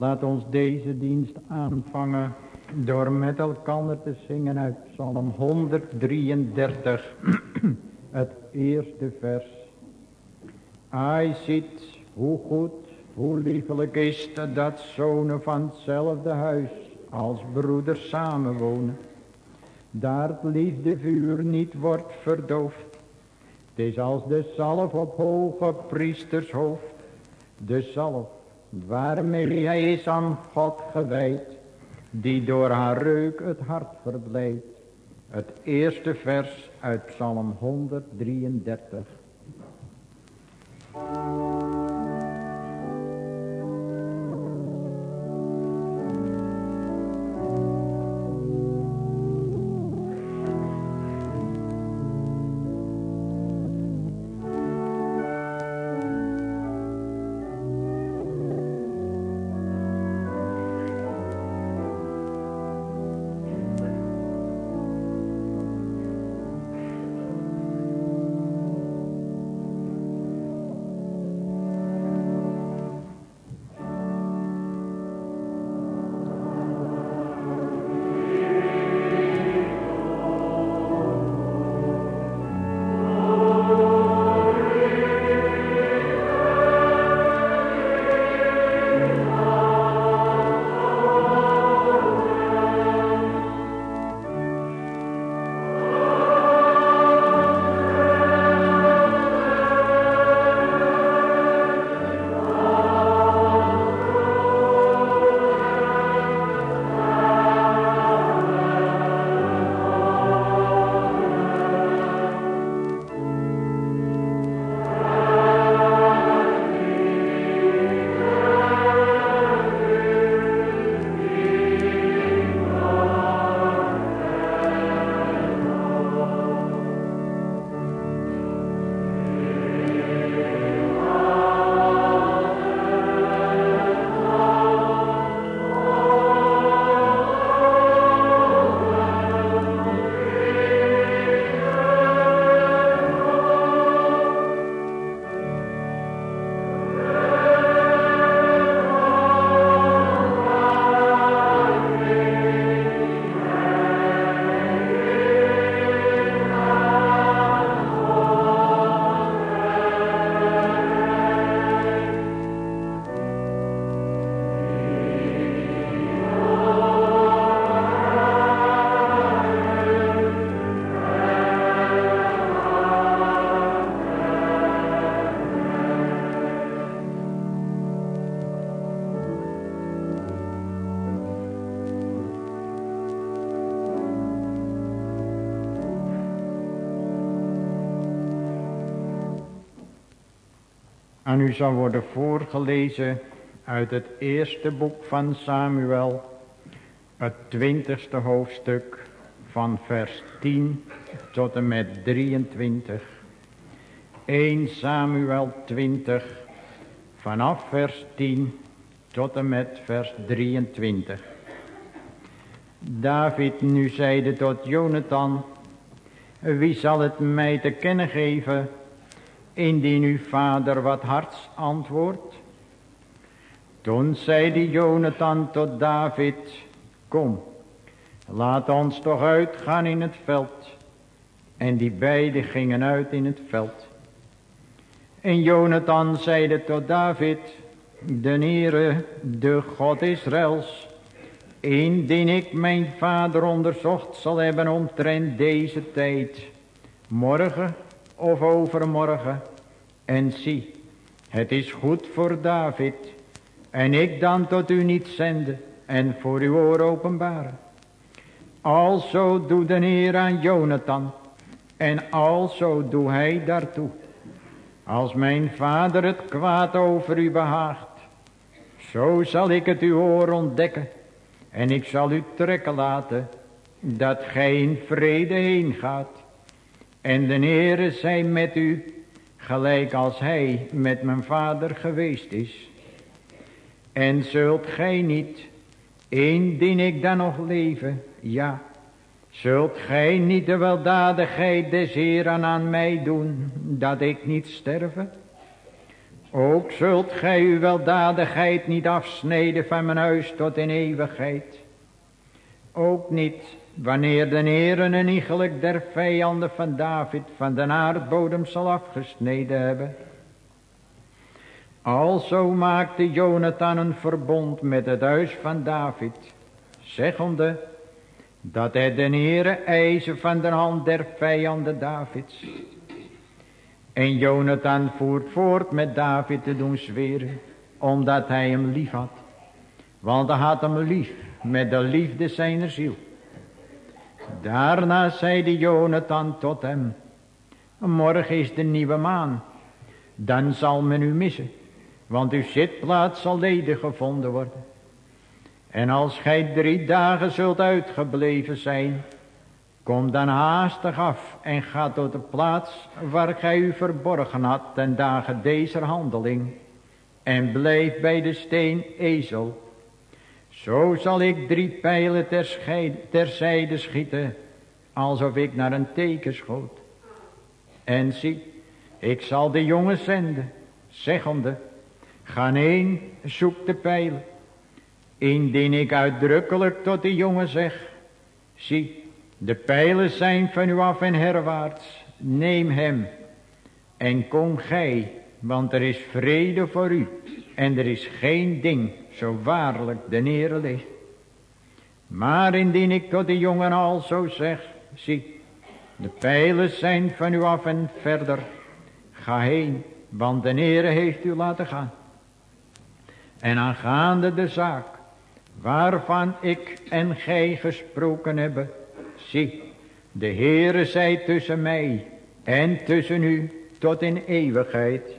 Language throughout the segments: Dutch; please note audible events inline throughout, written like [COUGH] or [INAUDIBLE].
Laat ons deze dienst aanvangen door met elkaar te zingen uit Psalm 133, [CLEARS THROAT] het eerste vers. Hij ziet hoe goed, hoe liefelijk is het dat zonen van hetzelfde huis als broeders samenwonen. Daar het liefdevuur niet wordt verdoofd. Het is als de zalf op hoge priesters hoofd. De zalf waarmee hij is aan God gewijd. Die door haar reuk het hart verblijdt. Het eerste vers uit Psalm 133. Aan u zal worden voorgelezen uit het eerste boek van Samuel, het twintigste hoofdstuk van vers 10 tot en met 23. 1 Samuel 20 vanaf vers 10 tot en met vers 23. David nu zeide tot Jonathan, wie zal het mij te kennen geven indien uw vader wat harts antwoordt. Toen zeide Jonathan tot David, kom, laat ons toch uitgaan in het veld. En die beiden gingen uit in het veld. En Jonathan zeide tot David, de Heere, de God Israëls, indien ik mijn vader onderzocht zal hebben omtrent deze tijd, morgen of overmorgen. En zie, het is goed voor David. En ik dan tot u niet zenden en voor uw oor openbaren. Alzo doe de Heer aan Jonathan. En alzo doe hij daartoe. Als mijn vader het kwaad over u behaagt. Zo zal ik het uw oor ontdekken. En ik zal u trekken laten. Dat gij in vrede heen gaat. En de Heere zij met u, gelijk als hij met mijn vader geweest is. En zult gij niet, indien ik dan nog leven, ja, zult gij niet de weldadigheid des Heeren aan mij doen, dat ik niet sterven? Ook zult gij uw weldadigheid niet afsneden van mijn huis tot in eeuwigheid. Ook niet wanneer de Heer een iegelijk der vijanden van David van de aardbodem zal afgesneden hebben. Alzo maakte Jonathan een verbond met het huis van David, zeggende dat hij de Heere eisen van de hand der vijanden Davids. En Jonathan voert voort met David te doen zweren, omdat hij hem lief had. Want hij had hem lief, met de liefde zijner ziel. Daarna zeide Jonathan tot hem, morgen is de nieuwe maan, dan zal men u missen, want uw zitplaats zal ledig gevonden worden. En als gij drie dagen zult uitgebleven zijn, kom dan haastig af en ga tot de plaats waar gij u verborgen had ten dagen deze handeling. En blijf bij de steen ezel. Zo zal ik drie pijlen terzijde schieten, alsof ik naar een teken schoot. En zie, ik zal de jongen zenden, zeggende, ga heen, zoek de pijlen. Indien ik uitdrukkelijk tot de jongen zeg, zie, de pijlen zijn van u af en herwaarts, neem hem en kom gij, want er is vrede voor u en er is geen ding zo waarlijk de nere ligt. Maar indien ik tot de jongen al zo zeg, zie, de pijlen zijn van u af en verder, ga heen, want de Heere heeft u laten gaan. En aangaande de zaak, waarvan ik en gij gesproken hebben, zie, de Heere zij tussen mij en tussen u tot in eeuwigheid.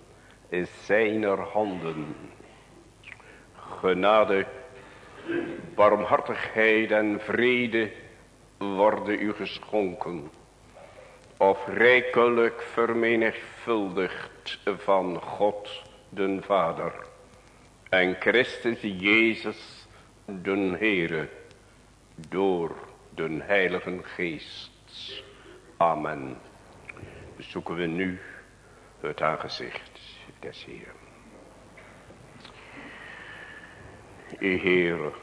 zijner handen. Genade barmhartigheid en vrede worden u geschonken, of rijkelijk vermenigvuldigd van God den Vader en Christus Jezus den Heere door den Heiligen Geest. Amen. Zoeken we nu het aangezicht des Heeren. Heer,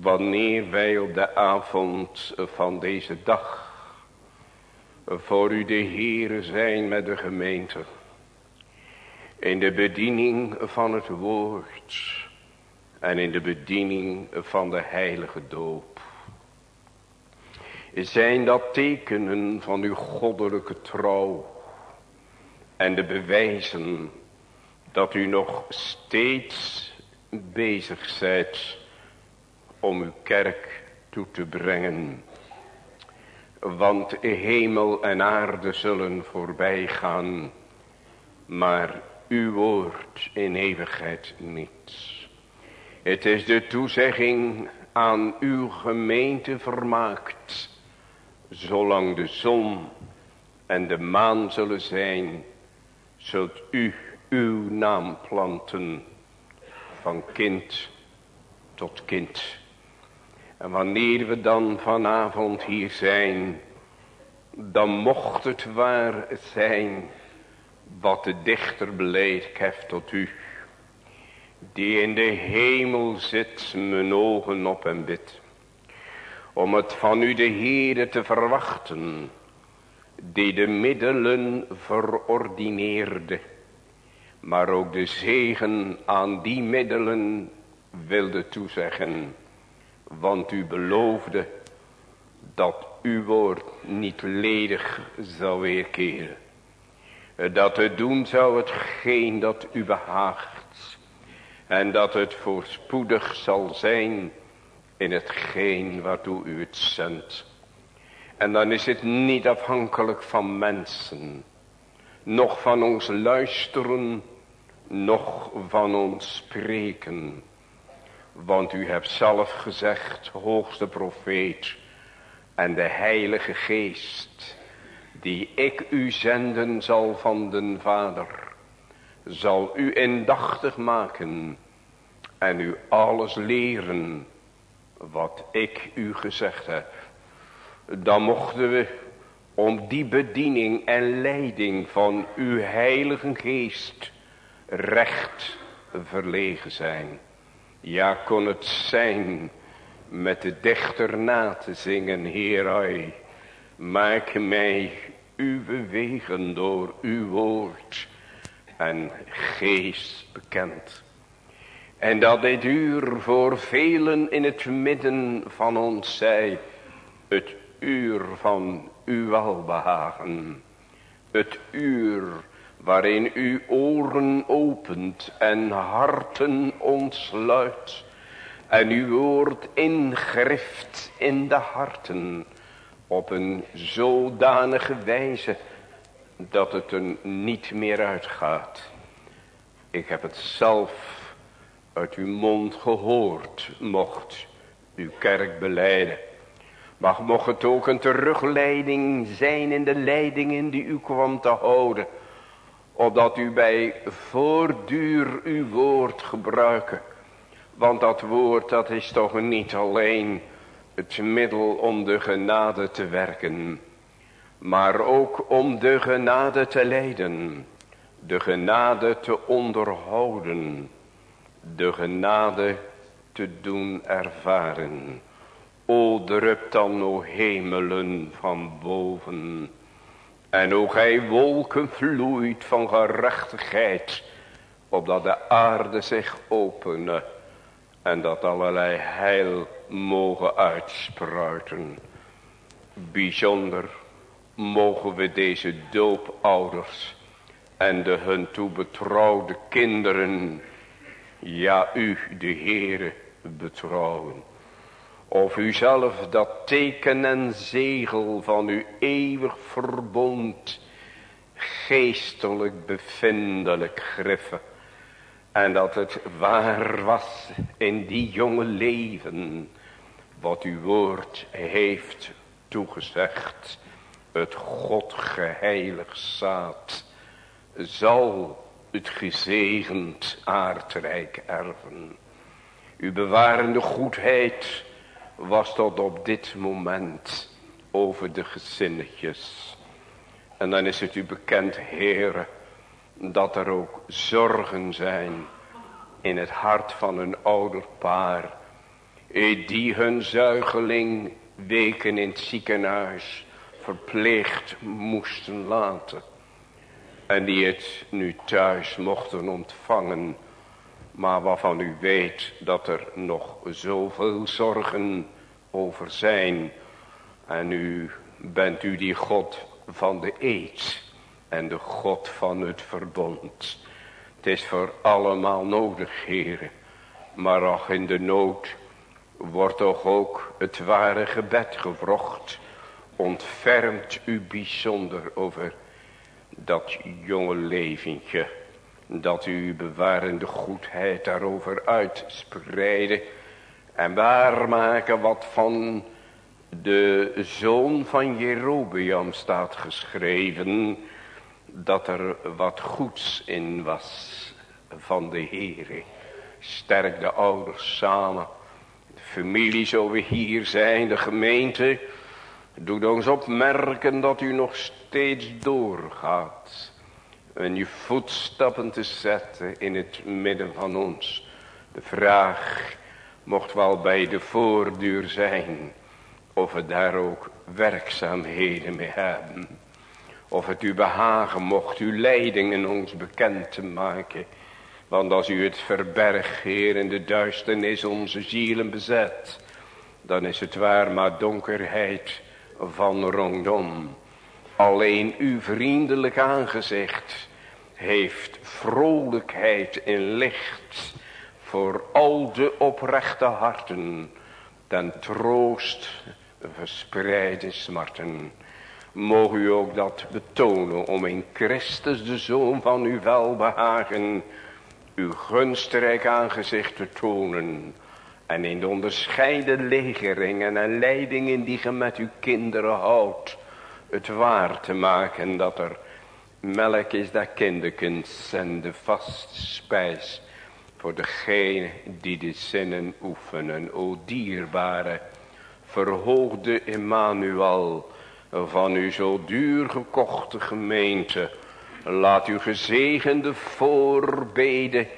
wanneer wij op de avond van deze dag voor u de Heere zijn met de gemeente, in de bediening van het woord en in de bediening van de heilige doop. Zijn dat tekenen van uw goddelijke trouw en de bewijzen dat u nog steeds bezig zijt om uw kerk toe te brengen. Want hemel en aarde zullen voorbij gaan, maar uw woord in eeuwigheid niet. Het is de toezegging aan uw gemeente vermaakt, zolang de zon en de maan zullen zijn, zult u uw naam planten van kind tot kind. En wanneer we dan vanavond hier zijn, dan mocht het waar zijn wat de dichter beleid heeft tot u. Die in de hemel zit, mijn ogen op en bid. Om het van u de Heere te verwachten, die de middelen verordineerde maar ook de zegen aan die middelen wilde toezeggen. Want u beloofde dat uw woord niet ledig zou weerkeren. Dat het doen zou hetgeen dat u behaagt. En dat het voorspoedig zal zijn in hetgeen waartoe u het zendt. En dan is het niet afhankelijk van mensen. Nog van ons luisteren. Nog van ons spreken. Want u hebt zelf gezegd, hoogste profeet. En de heilige geest. Die ik u zenden zal van den Vader. Zal u indachtig maken. En u alles leren. Wat ik u gezegd heb dan mochten we om die bediening en leiding van uw heilige geest recht verlegen zijn. Ja, kon het zijn met de dichter na te zingen, Heer, maak mij uw wegen door uw woord en geest bekend. En dat dit uur voor velen in het midden van ons zij het uur van uw welbehagen. Het uur waarin u oren opent en harten ontsluit. En uw woord ingrift in de harten op een zodanige wijze dat het er niet meer uitgaat. Ik heb het zelf uit uw mond gehoord, mocht uw kerk beleiden. Maar mocht het ook een terugleiding zijn in de leidingen die u kwam te houden. Opdat u bij voortduur uw woord gebruiken. Want dat woord dat is toch niet alleen het middel om de genade te werken. Maar ook om de genade te leiden. De genade te onderhouden. De genade te doen ervaren. O drup dan, o hemelen van boven. En o gij wolken vloeit van gerechtigheid. Opdat de aarde zich opene. En dat allerlei heil mogen uitspruiten. Bijzonder mogen we deze doopouders. En de hun toebetrouwde kinderen. Ja u de Heere betrouwen. Of u zelf dat teken en zegel van uw eeuwig verbond geestelijk bevindelijk griffen. En dat het waar was in die jonge leven wat uw woord heeft toegezegd. Het God geheilig zaad zal het gezegend aardrijk erven. Uw bewarende goedheid was tot op dit moment over de gezinnetjes. En dan is het u bekend, heren, dat er ook zorgen zijn in het hart van een ouder paar. Die hun zuigeling weken in het ziekenhuis verpleegd moesten laten. En die het nu thuis mochten ontvangen maar waarvan u weet dat er nog zoveel zorgen over zijn. En u bent u die God van de eed en de God van het verbond. Het is voor allemaal nodig, heren. Maar ook in de nood wordt toch ook het ware gebed gevrocht. Ontfermt u bijzonder over dat jonge leventje dat u bewarende goedheid daarover uitspreiden en waarmaken wat van de zoon van Jerobeam staat geschreven, dat er wat goeds in was van de Heere. Sterk de ouders samen, de familie zo we hier zijn, de gemeente, doet ons opmerken dat u nog steeds doorgaat en je voetstappen te zetten in het midden van ons. De vraag mocht wel bij de voorduur zijn of we daar ook werkzaamheden mee hebben. Of het u behagen mocht uw leidingen ons bekend te maken. Want als u het verbergt, Heer, in de duisternis onze zielen bezet. Dan is het waar maar donkerheid van rondom. Alleen uw vriendelijk aangezicht heeft vrolijkheid in licht voor al de oprechte harten, ten troost verspreide smarten. Mogen u ook dat betonen om in Christus de Zoon van uw welbehagen uw gunstrijk aangezicht te tonen. En in de onderscheiden legeringen en leidingen die ge met uw kinderen houdt. Het waar te maken dat er melk is dat kinderkens en de vaste spijs. Voor degene die de zinnen oefenen. O dierbare verhoogde Emmanuel van uw zo duur gekochte gemeente. Laat uw gezegende voorbeden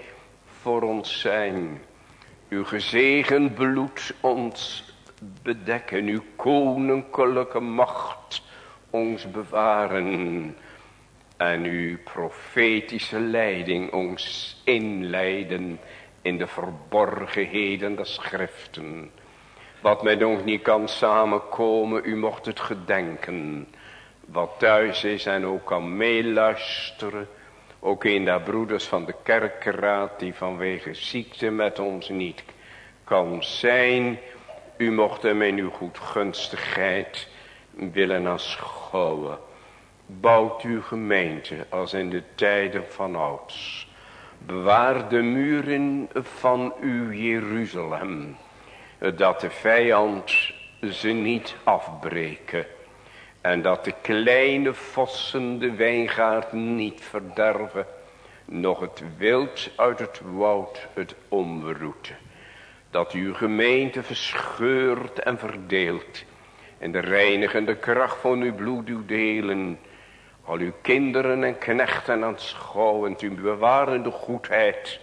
voor ons zijn. Uw gezegend bloed ons bedekken. Uw koninklijke macht ons bewaren. En uw profetische leiding ons inleiden in de verborgenheden der schriften. Wat met ons niet kan samenkomen, u mocht het gedenken. Wat thuis is en ook kan meeluisteren. Ook in de broeders van de kerkraad die vanwege ziekte met ons niet kan zijn. U mocht hem in uw goedgunstigheid willen aanschouwen. Bouwt uw gemeente als in de tijden van ouds. Bewaar de muren van uw Jeruzalem dat de vijand ze niet afbreken. En dat de kleine vossen de wijngaard niet verderven. Nog het wild uit het woud het omroeten. Dat uw gemeente verscheurt en verdeelt. En de reinigende kracht van uw bloed uw delen. Al uw kinderen en knechten aanschouwend. Uw bewarende goedheid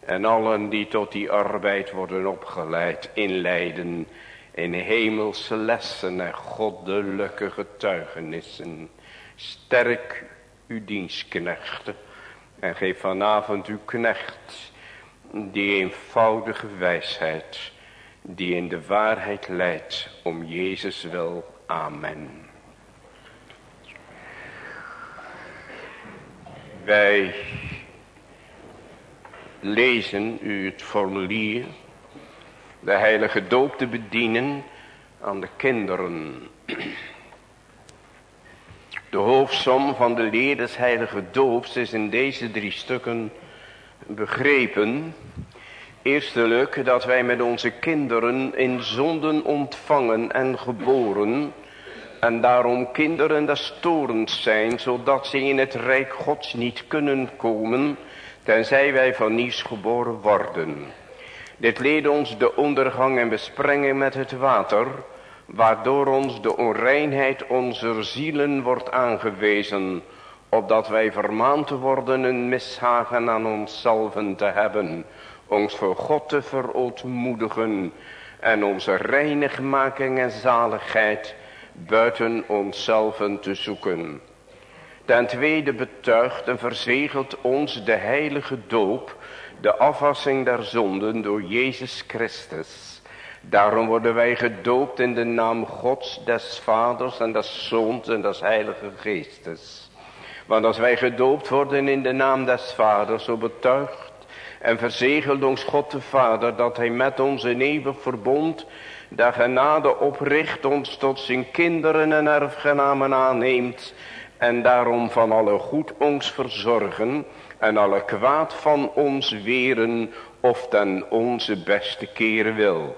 en allen die tot die arbeid worden opgeleid, inleiden in hemelse lessen en goddelijke getuigenissen. Sterk uw dienstknechten en geef vanavond uw knecht die eenvoudige wijsheid die in de waarheid leidt om Jezus wil. Amen. Wij lezen u het formulier. De heilige doop te bedienen aan de kinderen. De hoofdsom van de leer des heilige doops is in deze drie stukken begrepen. Eerstelijk dat wij met onze kinderen in zonden ontvangen en geboren. En daarom kinderen des torens zijn, zodat ze in het rijk gods niet kunnen komen tenzij wij van nieuws geboren worden. Dit leed ons de ondergang en besprengen met het water, waardoor ons de onreinheid onze zielen wordt aangewezen, opdat wij vermaand worden een mishagen aan onszelf te hebben, ons voor God te verootmoedigen en onze reinigmaking en zaligheid buiten onszelf te zoeken. Ten tweede betuigt en verzegelt ons de heilige doop, de afwassing der zonden door Jezus Christus. Daarom worden wij gedoopt in de naam Gods, des Vaders en des Zoons en des Heilige Geestes. Want als wij gedoopt worden in de naam des Vaders, zo betuigt en verzegelt ons God de Vader dat hij met ons in eeuwig verbond de genade opricht ons tot zijn kinderen en erfgenamen aanneemt en daarom van alle goed ons verzorgen en alle kwaad van ons weren of ten onze beste keren wil.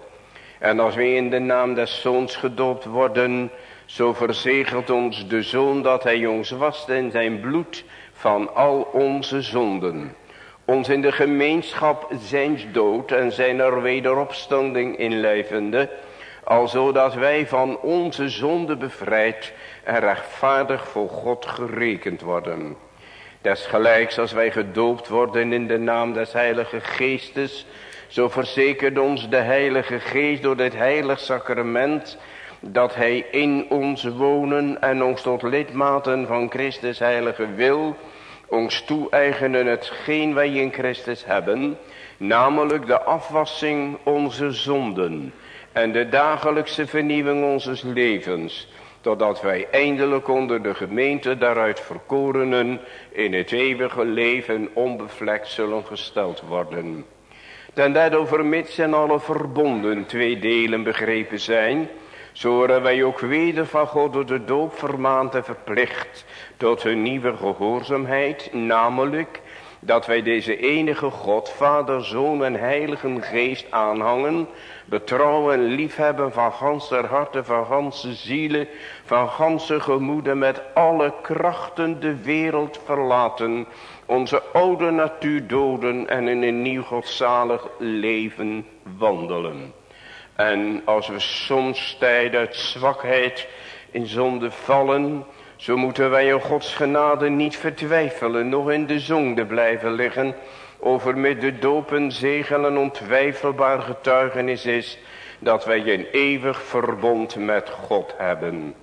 En als wij in de naam des zoons gedoopt worden, zo verzegelt ons de zoon dat hij ons wast in zijn bloed van al onze zonden. Ons in de gemeenschap zijns dood en zijn er wederopstanding inlijvende, alzo dat wij van onze zonde bevrijd en rechtvaardig voor God gerekend worden. Desgelijks als wij gedoopt worden in de naam des heilige geestes, zo verzekert ons de heilige geest door dit heilig sacrament, dat hij in ons wonen en ons tot lidmaten van Christus heilige wil, ons toe-eigenen hetgeen wij in Christus hebben, namelijk de afwassing onze zonden en de dagelijkse vernieuwing onze levens, totdat wij eindelijk onder de gemeente daaruit verkorenen in het eeuwige leven onbevlekt zullen gesteld worden. Ten derde vermits en alle verbonden twee delen begrepen zijn, zo worden wij ook weder van God door de doop vermaand en verplicht tot een nieuwe gehoorzaamheid, namelijk dat wij deze enige God, Vader, Zoon en Heilige Geest aanhangen, betrouwen en liefhebben van ganse harten, van ganse zielen, van ganse gemoeden, met alle krachten de wereld verlaten, onze oude natuur doden en in een nieuw godzalig leven wandelen. En als we soms tijd uit zwakheid in zonde vallen, zo moeten wij in Gods genade niet vertwijfelen, nog in de zonde blijven liggen, over met de dopen zegen en ontwijfelbaar getuigenis is, dat wij een eeuwig verbond met God hebben.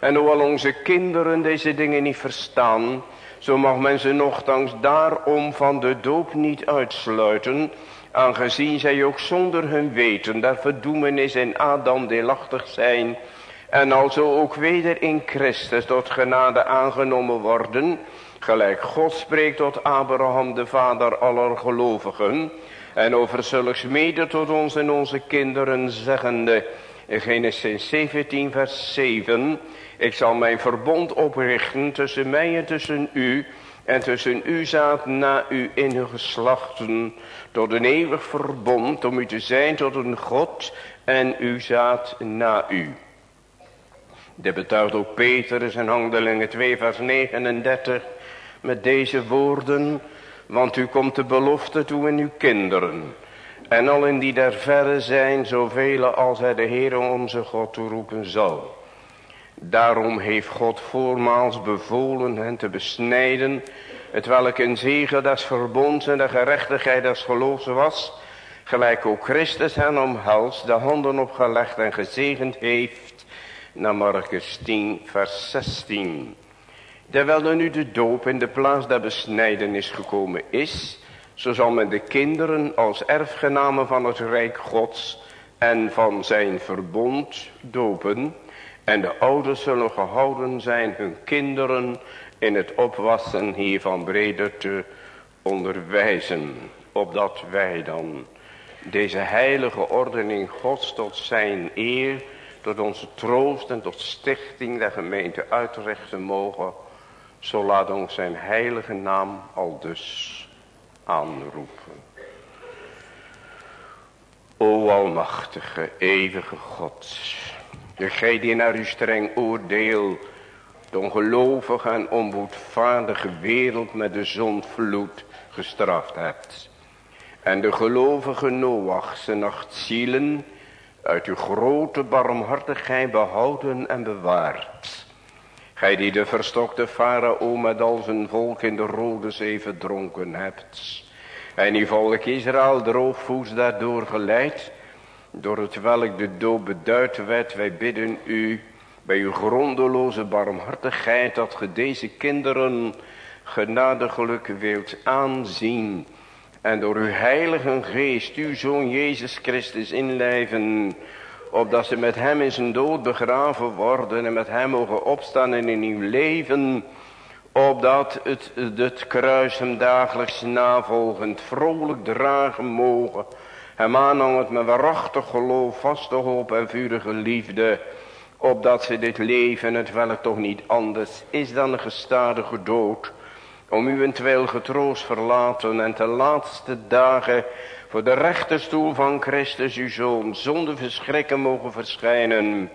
En hoewel onze kinderen deze dingen niet verstaan, zo mag men ze nogthans daarom van de doop niet uitsluiten, aangezien zij ook zonder hun weten dat verdoemenis in Adam deelachtig zijn, en alzo ook weder in Christus tot genade aangenomen worden, gelijk God spreekt tot Abraham de vader aller gelovigen, en over zulks mede tot ons en onze kinderen zeggende, in Genesis 17 vers 7, ik zal mijn verbond oprichten tussen mij en tussen u, en tussen u zaad na u in uw geslachten, tot een eeuwig verbond, om u te zijn tot een God, en u zaad na u. Dit betuigt ook Petrus in Handelingen 2 vers 39 met deze woorden. Want u komt de belofte toe in uw kinderen. En allen die daar verre zijn, zoveel als hij de Heer onze God toeroepen zal. Daarom heeft God voormaals bevolen hen te besnijden. Het welk een zegen des verbonds en de gerechtigheid des geloofs was. Gelijk ook Christus hen omhelst, de handen opgelegd en gezegend heeft naar Marcus 10 vers 16. Terwijl er nu de doop in de plaats der besnijdenis gekomen is, zo zal men de kinderen als erfgenamen van het Rijk Gods en van zijn verbond dopen. En de ouders zullen gehouden zijn hun kinderen in het opwassen hiervan breder te onderwijzen. Opdat wij dan deze heilige ordening Gods tot zijn eer tot onze troost en tot stichting der gemeente uitrichten mogen. Zo laat ons zijn heilige naam al dus aanroepen. O almachtige, eeuwige God. Gij die naar uw streng oordeel de ongelovige en onboedvaardige wereld met de zondvloed gestraft hebt. En de gelovige Noach zijn acht zielen uit uw grote barmhartigheid behouden en bewaard. Gij die de verstokte farao met al zijn volk in de rode zee verdronken hebt. En uw volk Israël droogvoets daardoor geleid. Door het welk de dood beduid werd. Wij bidden u bij uw grondeloze barmhartigheid. Dat ge deze kinderen genadiglijk wilt aanzien. En door uw heilige geest, uw Zoon Jezus Christus inlijven. Opdat ze met hem in zijn dood begraven worden en met hem mogen opstaan in een nieuw leven. Opdat het, het kruis hem dagelijks navolgend vrolijk dragen mogen. Hem aanhangend met waarachtig geloof, vaste hoop en vurige liefde. Opdat ze dit leven, het welk toch niet anders is dan een gestadige dood om uwentwil getroost verlaten en te laatste dagen voor de rechterstoel van Christus uw Zoon zonder verschrikken mogen verschijnen.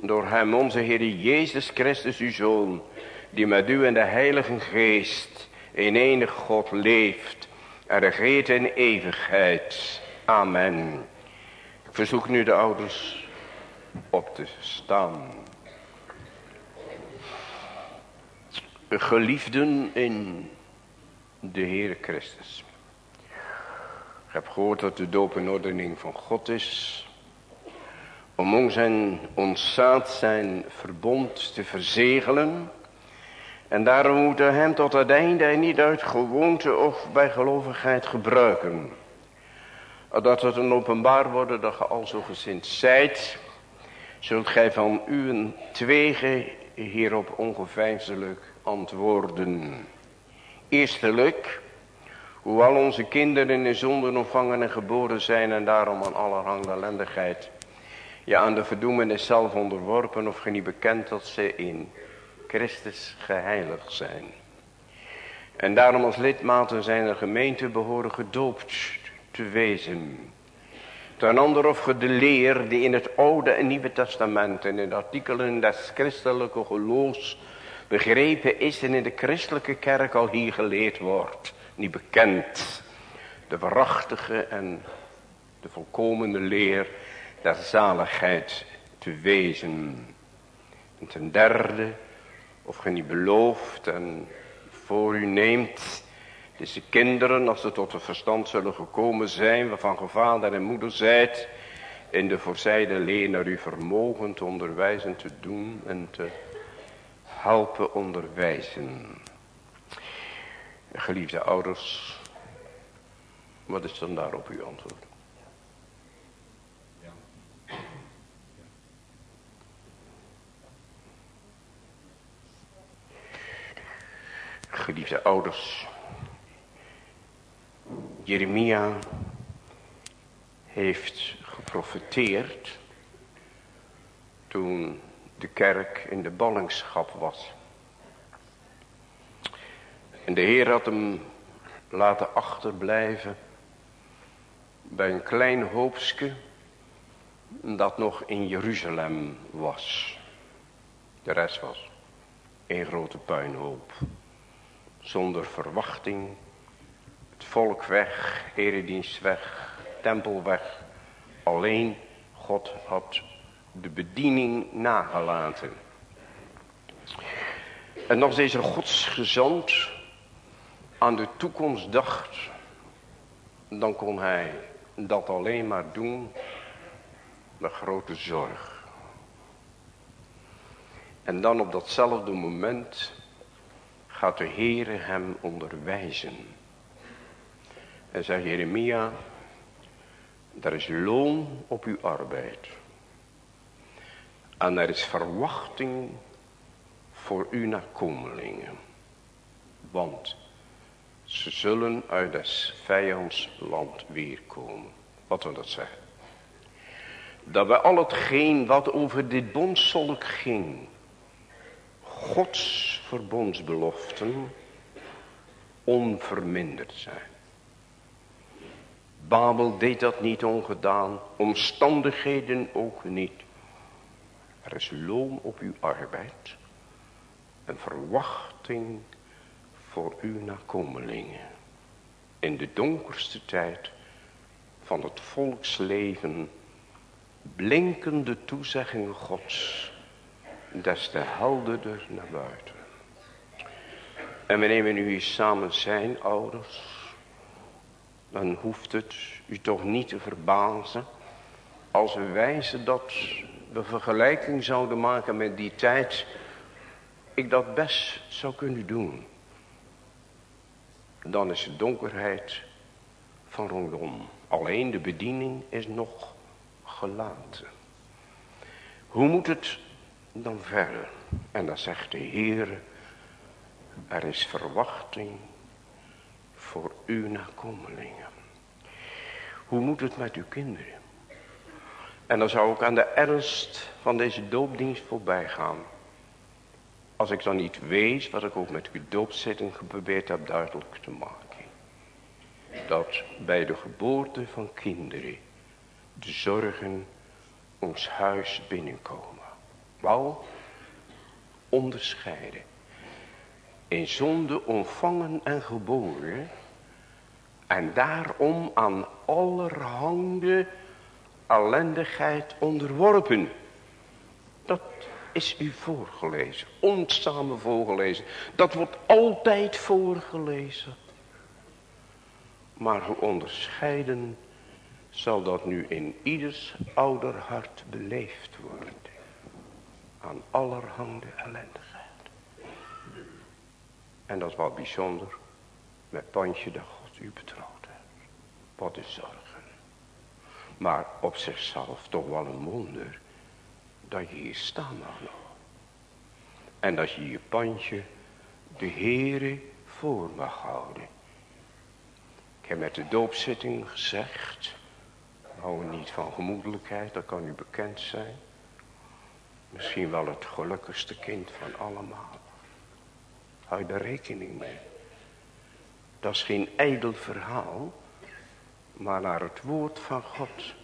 Door hem onze Heer Jezus Christus uw Zoon, die met u en de Heilige Geest in enig God leeft en regeert in eeuwigheid. Amen. Ik verzoek nu de ouders op te staan. Geliefden in de Heer Christus. Ik heb gehoord dat de doop een ordening van God is. Om ons en ons zaad zijn verbond te verzegelen. En daarom moeten we hem tot het einde niet uit gewoonte of bij gelovigheid gebruiken. Dat het een openbaar worden dat ge al zo gezind zijt. Zult gij van uw twegen hierop ongeveinselijk antwoorden. Eerstelijk, Hoewel onze kinderen in zonden ontvangen en geboren zijn en daarom aan allerhande ellendigheid. Ja, aan de verdoemenis zelf onderworpen of ge niet bekend dat ze in Christus geheiligd zijn. En daarom als lidmaten zijn gemeente behoren gedoopt te wezen. Ten ander of ge de leer die in het Oude en Nieuwe Testament en in de artikelen des christelijke geloofs begrepen is en in de christelijke kerk al hier geleerd wordt, niet bekend. De waarachtige en de volkomene leer der zaligheid te wezen. En ten derde, of ge niet belooft en voor u neemt, deze kinderen, als ze tot het verstand zullen gekomen zijn, waarvan ge en moeder zijt, in de voorzijde leer naar u vermogen te onderwijzen te doen en te helpen onderwijzen. Geliefde ouders, wat is dan daarop uw antwoord? Geliefde ouders, Jeremia heeft geprofiteerd toen de kerk in de ballingschap was. En de Heer had hem laten achterblijven bij een klein hoopske dat nog in Jeruzalem was. De rest was een grote puinhoop. Zonder verwachting. Het volk weg, eredienst weg, tempel weg. Alleen God had de bediening nagelaten. En als deze godsgezant aan de toekomst dacht, dan kon hij dat alleen maar doen met grote zorg. En dan op datzelfde moment gaat de Heere hem onderwijzen. En zegt Jeremia, er is loon op uw arbeid. En er is verwachting voor uw nakomelingen. Want ze zullen uit des vijands land weerkomen. Wat wil dat zeggen? Dat bij al hetgeen wat over dit bondsvolk ging. Gods verbondsbeloften onverminderd zijn. Babel deed dat niet ongedaan. Omstandigheden ook niet. Er is loon op uw arbeid. Een verwachting voor uw nakomelingen. In de donkerste tijd van het volksleven blinken de toezeggingen gods des te helderder naar buiten. En wanneer we nu hier samen zijn, ouders, dan hoeft het u toch niet te verbazen als we wijzen dat we vergelijking zouden maken met die tijd, ik dat best zou kunnen doen. Dan is de donkerheid van rondom. Alleen de bediening is nog gelaten. Hoe moet het dan verder? En dan zegt de Heer, er is verwachting voor uw nakomelingen. Hoe moet het met uw kinderen? En dan zou ik aan de ernst van deze doopdienst voorbij gaan. Als ik dan niet weet wat ik ook met uw doopzitting geprobeerd heb duidelijk te maken. Dat bij de geboorte van kinderen de zorgen ons huis binnenkomen. Wel onderscheiden. In zonde ontvangen en geboren. En daarom aan allerhande ellendigheid onderworpen. Dat is u voorgelezen. Ons samen voorgelezen. Dat wordt altijd voorgelezen. Maar hoe onderscheiden zal dat nu in ieders ouder hart beleefd worden. Aan allerhande ellendigheid. En dat is bijzonder. Met pandje dat God u betrouwt. Wat is zorgen. Maar op zichzelf toch wel een wonder. Dat je hier staan mag nog. En dat je je pandje de Heere voor mag houden. Ik heb met de doopzitting gezegd. Hou niet van gemoedelijkheid, dat kan u bekend zijn. Misschien wel het gelukkigste kind van allemaal. Hou er rekening mee. Dat is geen ijdel verhaal. Maar naar het woord van God.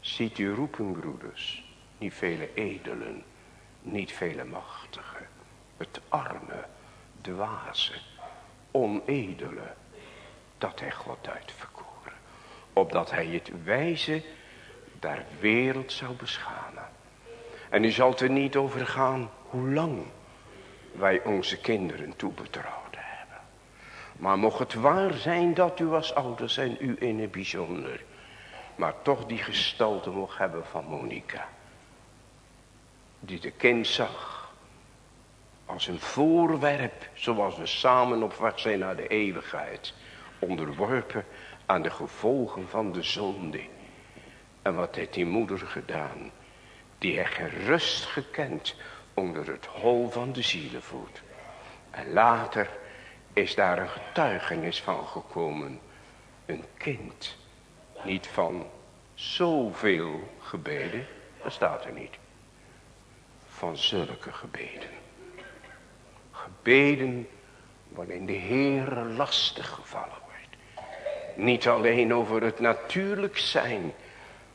Ziet u roepen broeders. Niet vele edelen. Niet vele machtigen. Het arme. Dwaze. Onedele. Dat hij God uitverkoren. Opdat hij het wijze der wereld zou beschamen. En u zal er niet over gaan hoe lang wij onze kinderen toebetrouwd hebben. Maar mocht het waar zijn dat u als ouders en u in het bijzonder, maar toch die gestalte mocht hebben van Monica. Die de kind zag als een voorwerp, zoals we samen op weg zijn naar de eeuwigheid, onderworpen aan de gevolgen van de zonde. En wat heeft die moeder gedaan? Die heeft gerust gekend onder het hol van de zielenvoet. En later is daar een getuigenis van gekomen. Een kind. Niet van zoveel gebeden. Dat staat er niet. Van zulke gebeden. Gebeden waarin de Heere lastig gevallen wordt. Niet alleen over het natuurlijk zijn.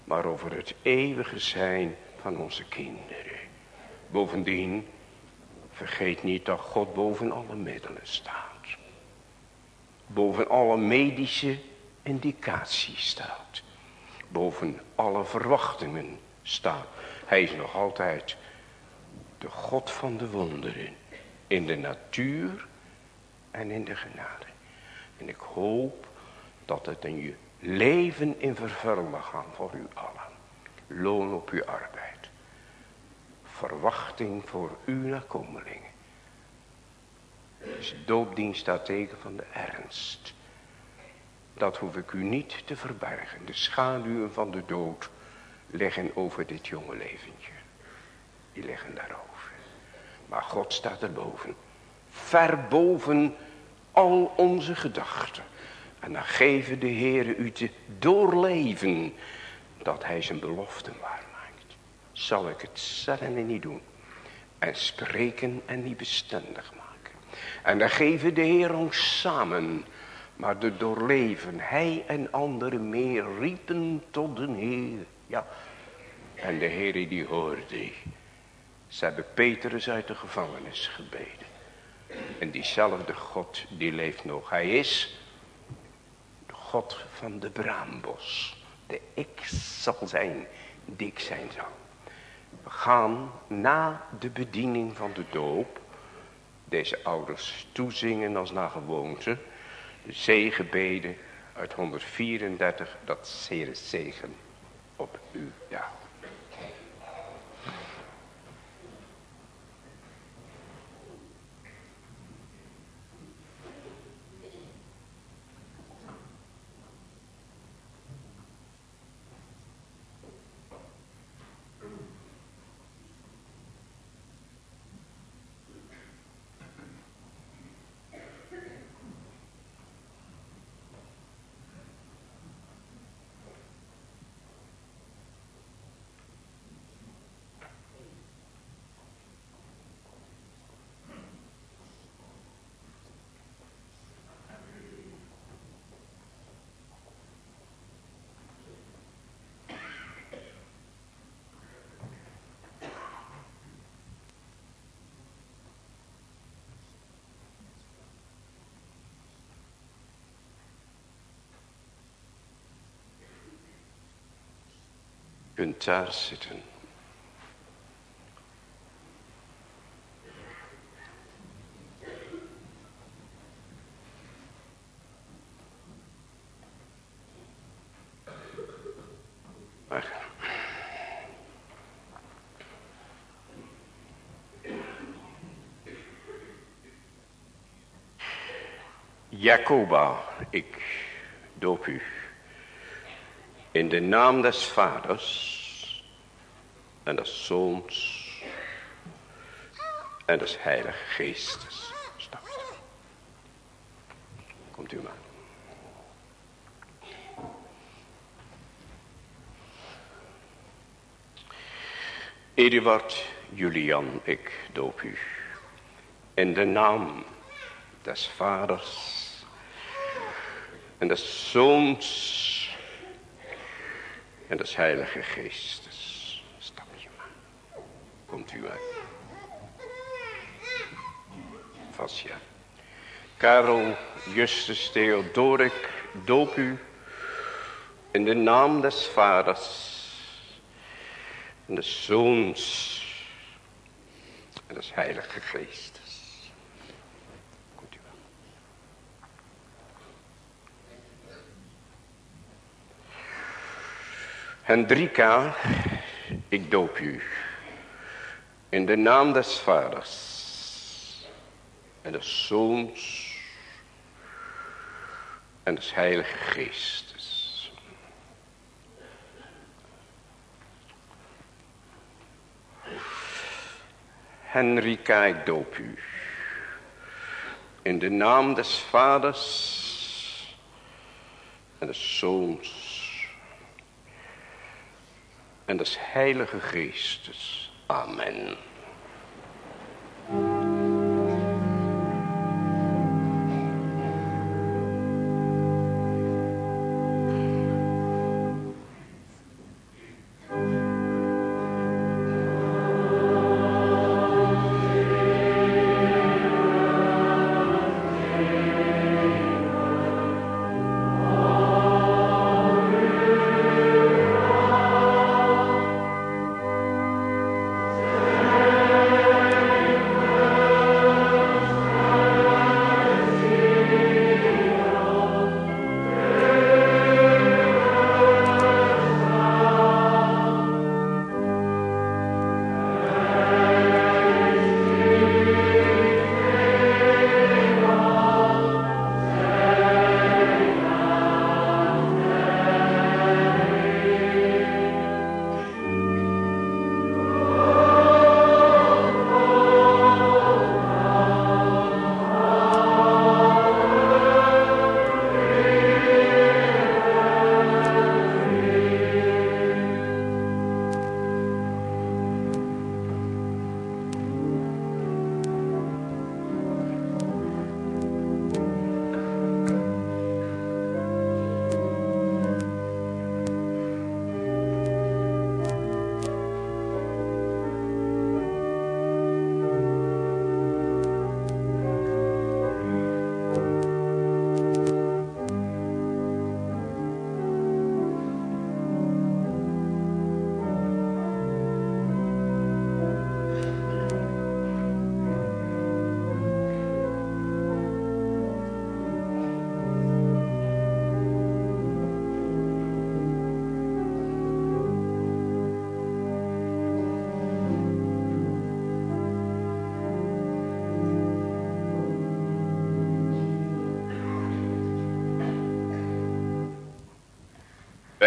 Maar over het eeuwige zijn van onze kinderen. Bovendien, vergeet niet dat God boven alle middelen staat. Boven alle medische indicaties staat. Boven alle verwachtingen staat. Hij is nog altijd de God van de wonderen. In de natuur en in de genade. En ik hoop dat het in je leven in vervulling mag gaan voor u allen. Loon op uw arbeid verwachting voor uw nakomelingen. Dus doopdienst staat teken van de ernst. Dat hoef ik u niet te verbergen. De schaduwen van de dood liggen over dit jonge leventje. Die liggen daarover. Maar God staat erboven. Ver boven al onze gedachten. En dan geven de Heere u te doorleven dat hij zijn belofte waar zal ik het zeggen niet doen. En spreken en niet bestendig maken. En dan geven de Heer ons samen. Maar de doorleven, hij en anderen meer riepen tot de Heer. Ja, en de Heer die hoorde. Ze hebben Petrus uit de gevangenis gebeden. En diezelfde God die leeft nog. Hij is de God van de braambos. De ik zal zijn die ik zijn zal. We gaan na de bediening van de doop deze ouders toezingen als naar gewoonte. De zegenbeden uit 134, dat zeer zegen op u. Ja. Kunt daar zitten. Jacoba, ik doop u in de naam des vaders en des zoons en des heilige geestes. Komt u maar. Eduard Julian, ik doop u. In de naam des vaders en des zoons en des heilige geestes. Stap je maar. Komt u uit. Vasja. Karel Justus Theodorik doop u in de naam des vaders en des zoons en des heilige geestes. Komt u wel. Hendrika, ik doop u in de naam des vaders en des zoons en des heilige geestes. Henrika, ik doop u. In de naam des vaders en des zoons en des heilige geestes. Amen.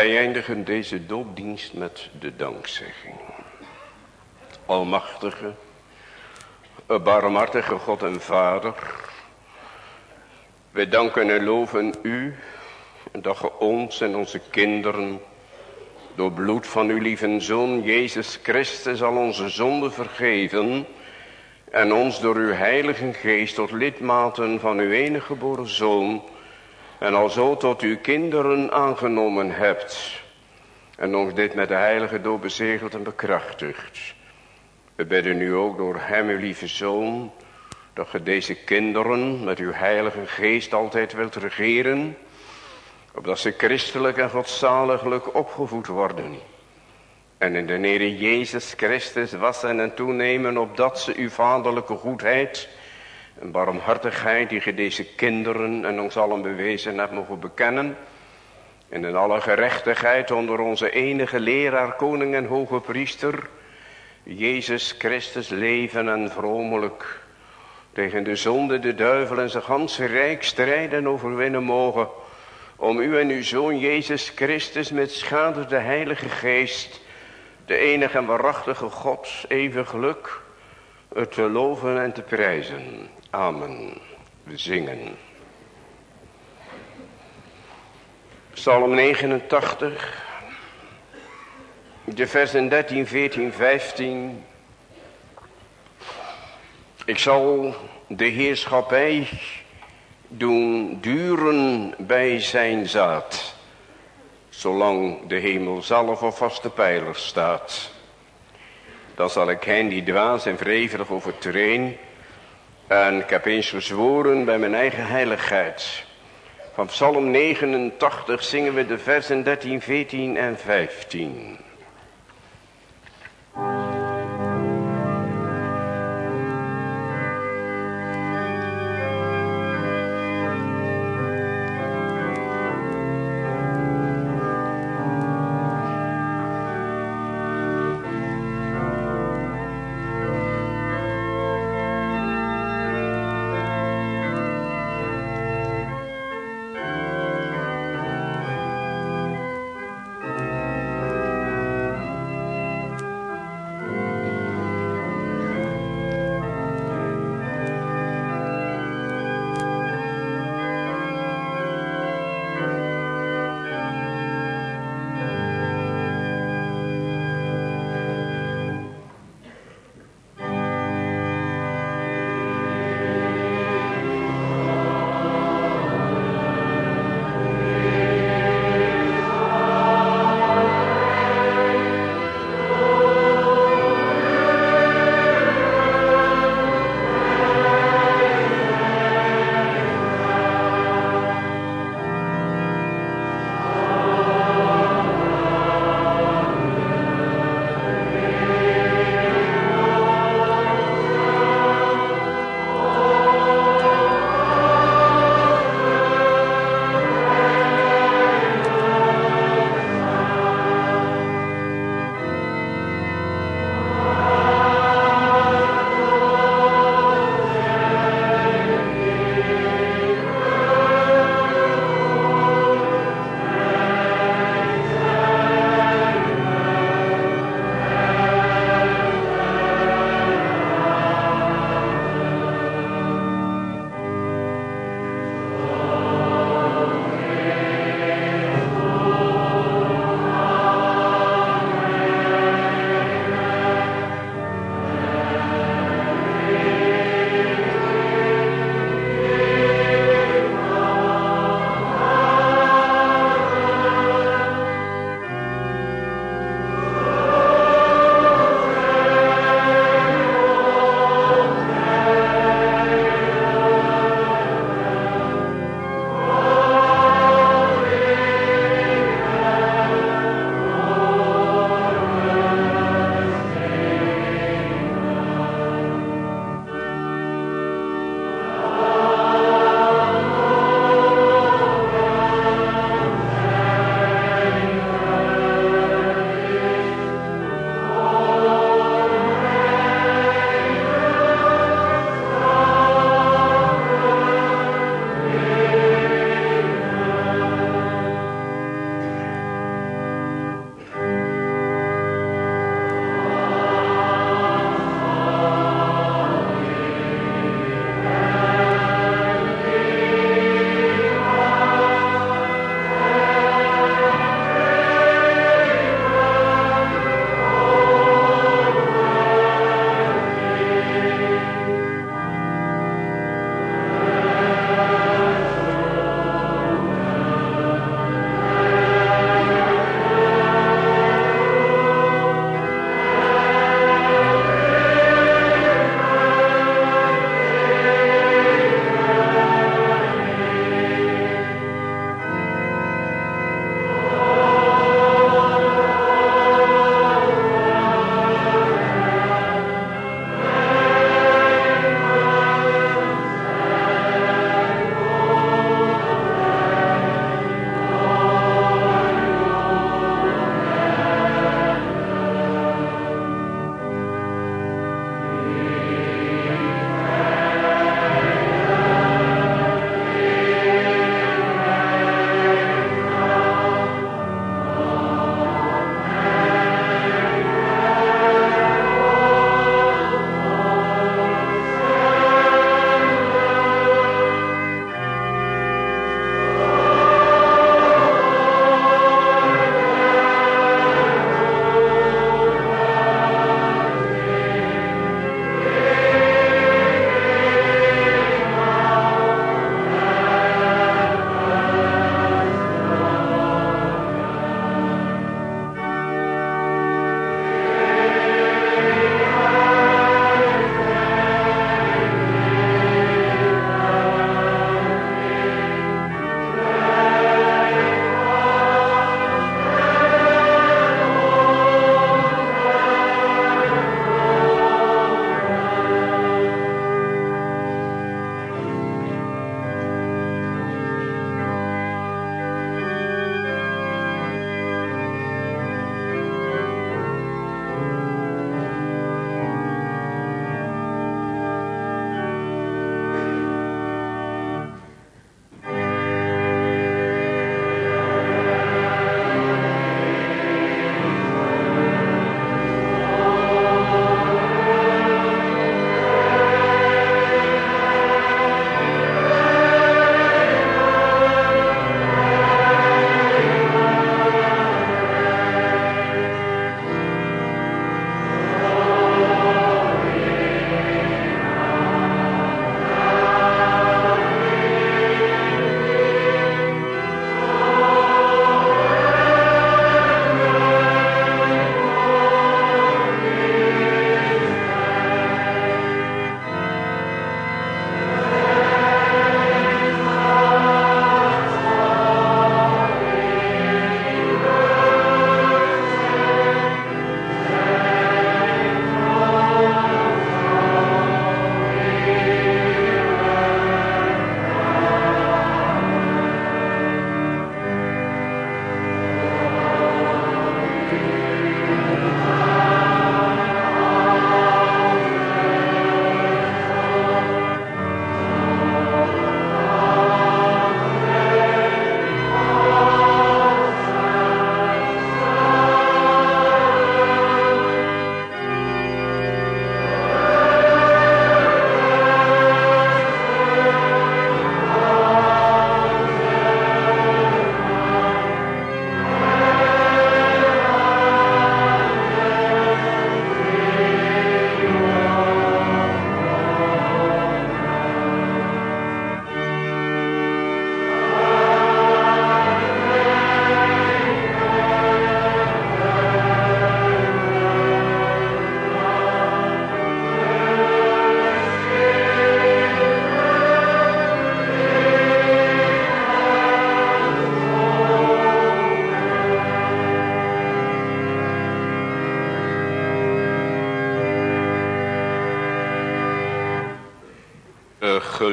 Wij eindigen deze doopdienst met de dankzegging. Almachtige, barmhartige God en Vader. Wij danken en loven u dat ge ons en onze kinderen door bloed van uw lieve Zoon Jezus Christus al onze zonden vergeven en ons door uw heilige geest tot lidmaten van uw enige geboren Zoon en al zo tot uw kinderen aangenomen hebt. En ons dit met de heilige dood bezegeld en bekrachtigd. We bidden nu ook door hem, uw lieve zoon, dat ge deze kinderen met uw heilige geest altijd wilt regeren, opdat ze christelijk en godzaliglijk opgevoed worden. En in de Heer Jezus Christus wassen en toenemen, opdat ze uw vaderlijke goedheid een barmhartigheid die ge deze kinderen en ons allen bewezen hebt mogen bekennen. En in alle gerechtigheid onder onze enige leraar, koning en hoge priester. Jezus Christus leven en vromelijk. Tegen de zonde, de duivel en zijn ganse rijk strijden en overwinnen mogen. Om u en uw zoon Jezus Christus met schade de heilige geest. De enige en waarachtige God, even geluk te loven en te prijzen. Amen. We zingen. Psalm 89. de versen 13, 14, 15. Ik zal de heerschappij doen duren bij zijn zaad. Zolang de hemel zelf op vaste pijlers staat. Dan zal ik hen die dwaas en wrevelig overtreden. En ik heb eens gezworen bij mijn eigen heiligheid. Van Psalm 89 zingen we de versen 13, 14 en 15.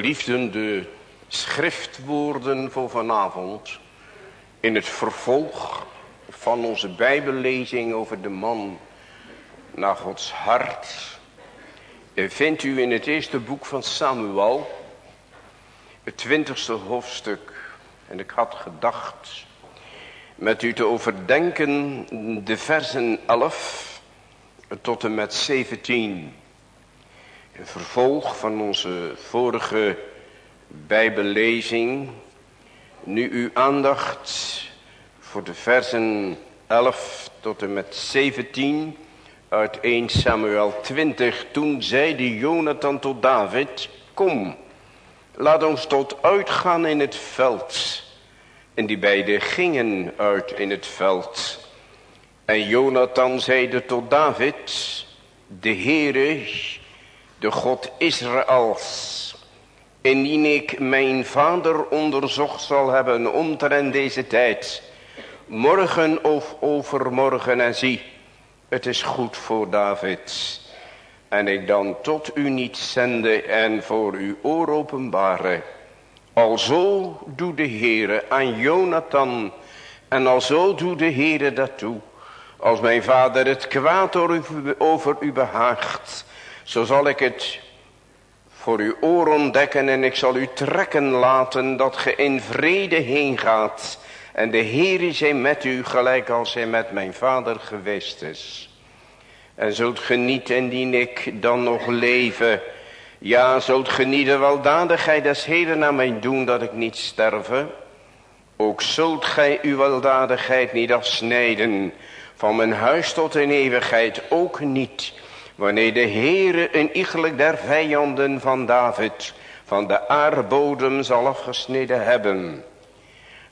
Geliefden, de schriftwoorden voor vanavond in het vervolg van onze bijbellezing over de man naar Gods hart vindt u in het eerste boek van Samuel het twintigste hoofdstuk. En ik had gedacht met u te overdenken de versen 11 tot en met 17 een vervolg van onze vorige bijbellezing. Nu uw aandacht voor de versen 11 tot en met 17 uit 1 Samuel 20. Toen zeide Jonathan tot David, kom, laat ons tot uitgaan in het veld. En die beiden gingen uit in het veld. En Jonathan zeide tot David, de Heere, de God Israëls. Indien ik mijn vader onderzocht zal hebben omtrent deze tijd. Morgen of overmorgen en zie, het is goed voor David. En ik dan tot u niet zende en voor u oor openbaren. Alzo doet de Heere aan Jonathan. En alzo doet de Heere dat toe. Als mijn vader het kwaad over u behaagt zo zal ik het voor uw oor ontdekken en ik zal u trekken laten dat ge in vrede heen gaat. En de Heer is met u gelijk als hij met mijn vader geweest is. En zult genieten indien ik dan nog leven. Ja, zult genieten weldadigheid des Heeren naar mij doen dat ik niet sterven. Ook zult gij uw weldadigheid niet afsnijden. Van mijn huis tot in eeuwigheid ook niet. Wanneer de Heere een iegelijk der vijanden van David van de aardbodem zal afgesneden hebben.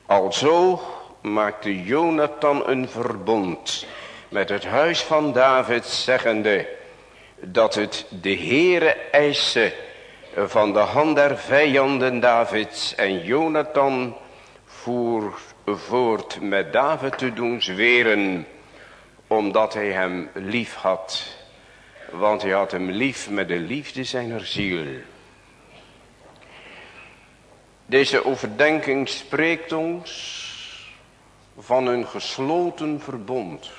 Alzo maakte Jonathan een verbond met het huis van David zeggende dat het de Heere eise van de hand der vijanden Davids en Jonathan voer voort met David te doen zweren omdat hij hem lief had want hij had hem lief met de liefde zijner ziel. Deze overdenking spreekt ons van een gesloten verbond.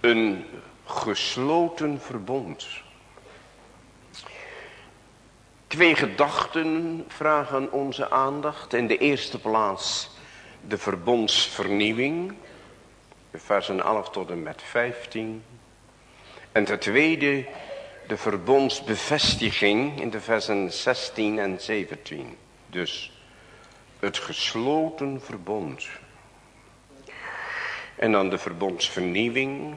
Een gesloten verbond. Twee gedachten vragen onze aandacht. In de eerste plaats de verbondsvernieuwing versen 11 tot en met 15. En ten tweede de verbondsbevestiging in de versen 16 en 17. Dus het gesloten verbond. En dan de verbondsvernieuwing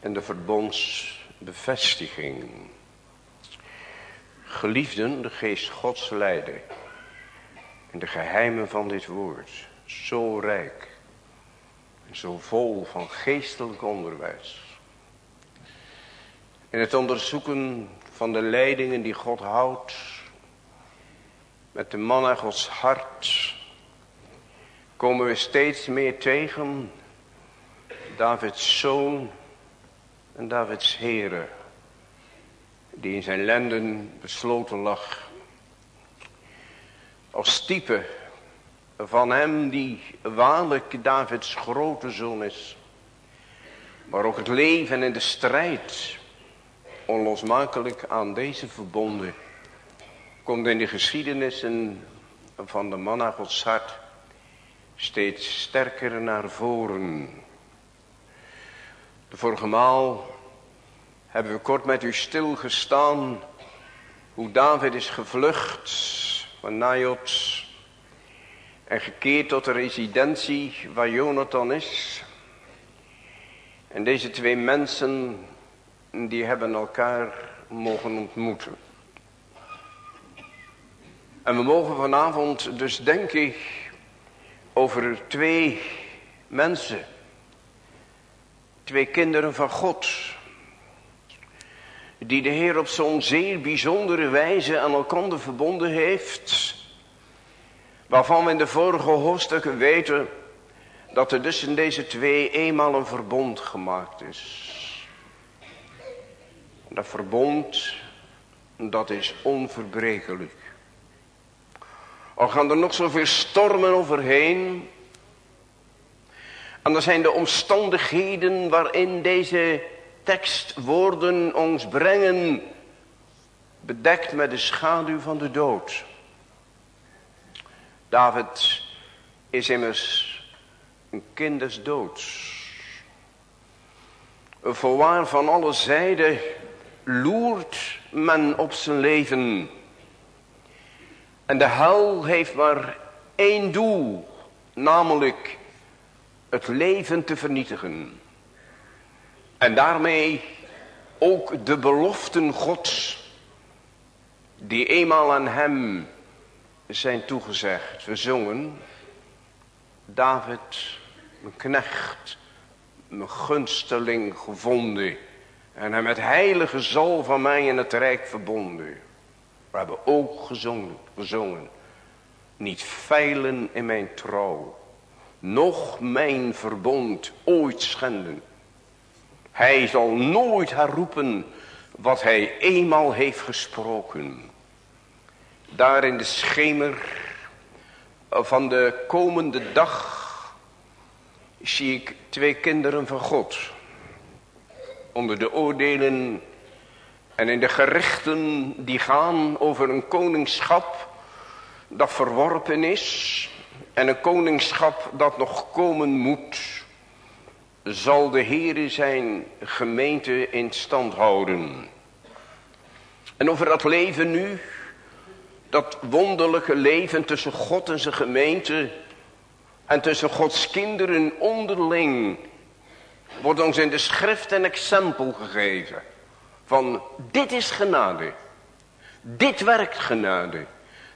en de verbondsbevestiging. Geliefden, de geest gods leiden. En de geheimen van dit woord. Zo rijk zo vol van geestelijk onderwijs. In het onderzoeken van de leidingen die God houdt met de man en Gods hart komen we steeds meer tegen Davids zoon en Davids heren die in zijn lenden besloten lag als type van hem die waarlijk Davids grote zoon is. Maar ook het leven en de strijd onlosmakelijk aan deze verbonden komt in de geschiedenissen van de man naar Gods hart steeds sterker naar voren. De vorige maal hebben we kort met u stilgestaan hoe David is gevlucht van Najot en gekeerd tot de residentie waar Jonathan is. En deze twee mensen, die hebben elkaar mogen ontmoeten. En we mogen vanavond dus denk ik over twee mensen. Twee kinderen van God. Die de Heer op zo'n zeer bijzondere wijze aan elkaar verbonden heeft. Waarvan we in de vorige hoofdstukken weten dat er tussen deze twee eenmaal een verbond gemaakt is. Dat verbond, dat is onverbrekelijk. Al gaan er nog zoveel stormen overheen. En dan zijn de omstandigheden waarin deze tekstwoorden ons brengen. Bedekt met de schaduw van de dood. David is immers een kind des doods. Voorwaar van alle zijden loert men op zijn leven. En de hel heeft maar één doel, namelijk het leven te vernietigen. En daarmee ook de beloften gods, die eenmaal aan hem zijn toegezegd. We zongen, David, mijn knecht, mijn gunsteling gevonden. En hem met heilige zal van mij in het rijk verbonden. We hebben ook gezongen, gezongen. Niet feilen in mijn trouw. Nog mijn verbond ooit schenden. Hij zal nooit herroepen wat hij eenmaal heeft gesproken. Daar in de schemer van de komende dag zie ik twee kinderen van God. Onder de oordelen en in de gerichten die gaan over een koningschap dat verworpen is. En een koningschap dat nog komen moet. Zal de Heere zijn gemeente in stand houden. En over dat leven nu. Dat wonderlijke leven tussen God en zijn gemeente en tussen Gods kinderen onderling wordt ons in de schrift een exempel gegeven. Van dit is genade. Dit werkt genade.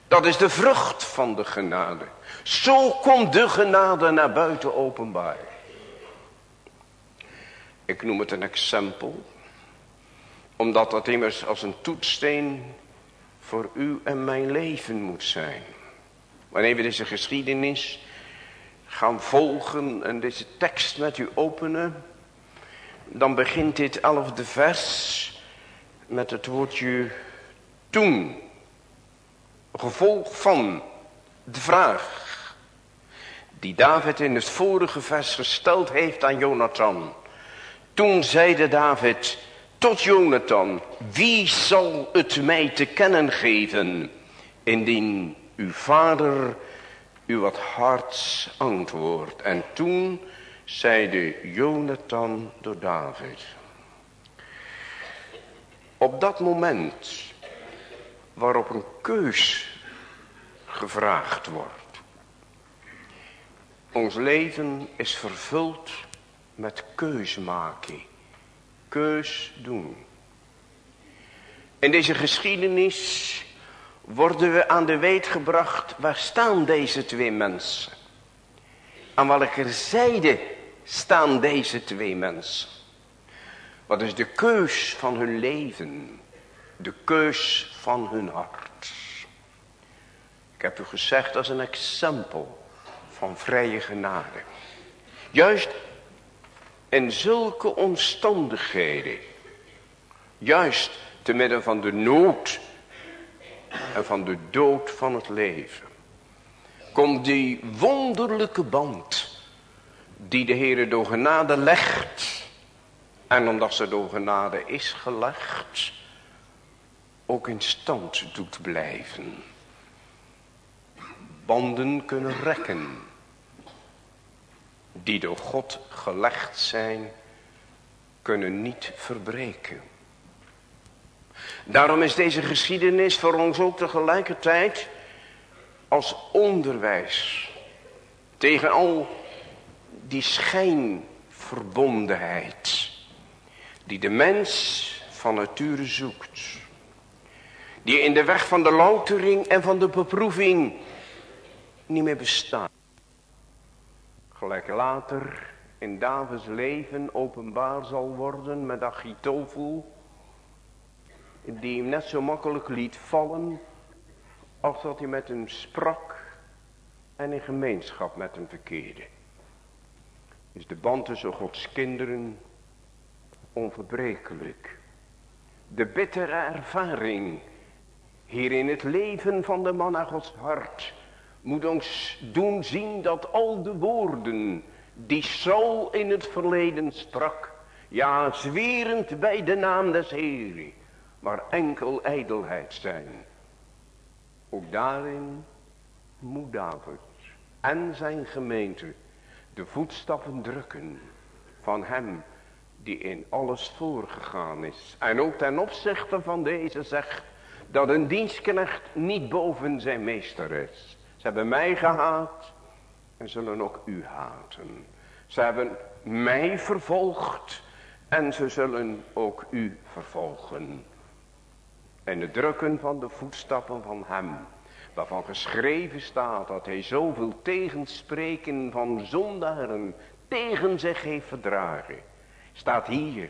Dat is de vrucht van de genade. Zo komt de genade naar buiten openbaar. Ik noem het een exempel. Omdat dat immers als een toetsteen voor u en mijn leven moet zijn. Wanneer we deze geschiedenis gaan volgen en deze tekst met u openen. Dan begint dit elfde vers met het woordje toen. Gevolg van de vraag die David in het vorige vers gesteld heeft aan Jonathan. Toen zeide David tot Jonathan, wie zal het mij te kennen geven indien uw vader u wat harts antwoord. En toen zeide Jonathan door David. Op dat moment waarop een keus gevraagd wordt. Ons leven is vervuld met keus maken. Keus doen. In deze geschiedenis worden we aan de weet gebracht, waar staan deze twee mensen? Aan welke zijde staan deze twee mensen? Wat is de keus van hun leven? De keus van hun hart. Ik heb u gezegd als een exempel van vrije genade. Juist in zulke omstandigheden. Juist te midden van de nood en van de dood van het leven. Komt die wonderlijke band die de Heer door genade legt. En omdat ze door genade is gelegd, ook in stand doet blijven. Banden kunnen rekken, die door God gelegd zijn, kunnen niet verbreken. Daarom is deze geschiedenis voor ons ook tegelijkertijd als onderwijs tegen al die schijnverbondenheid die de mens van nature zoekt. Die in de weg van de loutering en van de beproeving niet meer bestaat. Gelijk later in Davids leven openbaar zal worden met Achitofel die hem net zo makkelijk liet vallen als dat hij met hem sprak en in gemeenschap met hem verkeerde. Is de band tussen Gods kinderen onverbrekelijk. de bittere ervaring hier in het leven van de man naar Gods hart moet ons doen zien dat al de woorden die Saul in het verleden sprak, ja zwerend bij de naam des Heren, maar enkel ijdelheid zijn. Ook daarin moet David en zijn gemeente de voetstappen drukken van hem die in alles voorgegaan is. En ook ten opzichte van deze zegt dat een dienstknecht niet boven zijn meester is. Hebben mij gehaat en zullen ook u haten. Ze hebben mij vervolgd en ze zullen ook u vervolgen. En de drukken van de voetstappen van hem, waarvan geschreven staat dat hij zoveel tegenspreken van zondaren tegen zich heeft verdragen. Staat hier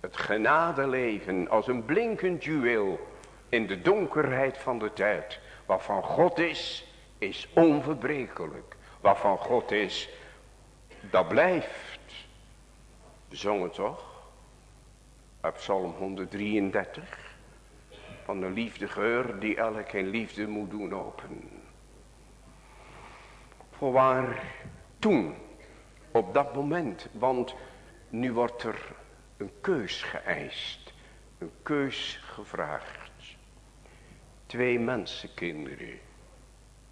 het genadeleven als een blinkend juweel in de donkerheid van de tijd. Wat van God is, is onverbrekelijk. Wat van God is, dat blijft. We zongen toch? Op Psalm 133. Van de liefdegeur die elk in liefde moet doen open. Voorwaar toen, op dat moment, want nu wordt er een keus geëist. Een keus gevraagd. Twee mensenkinderen.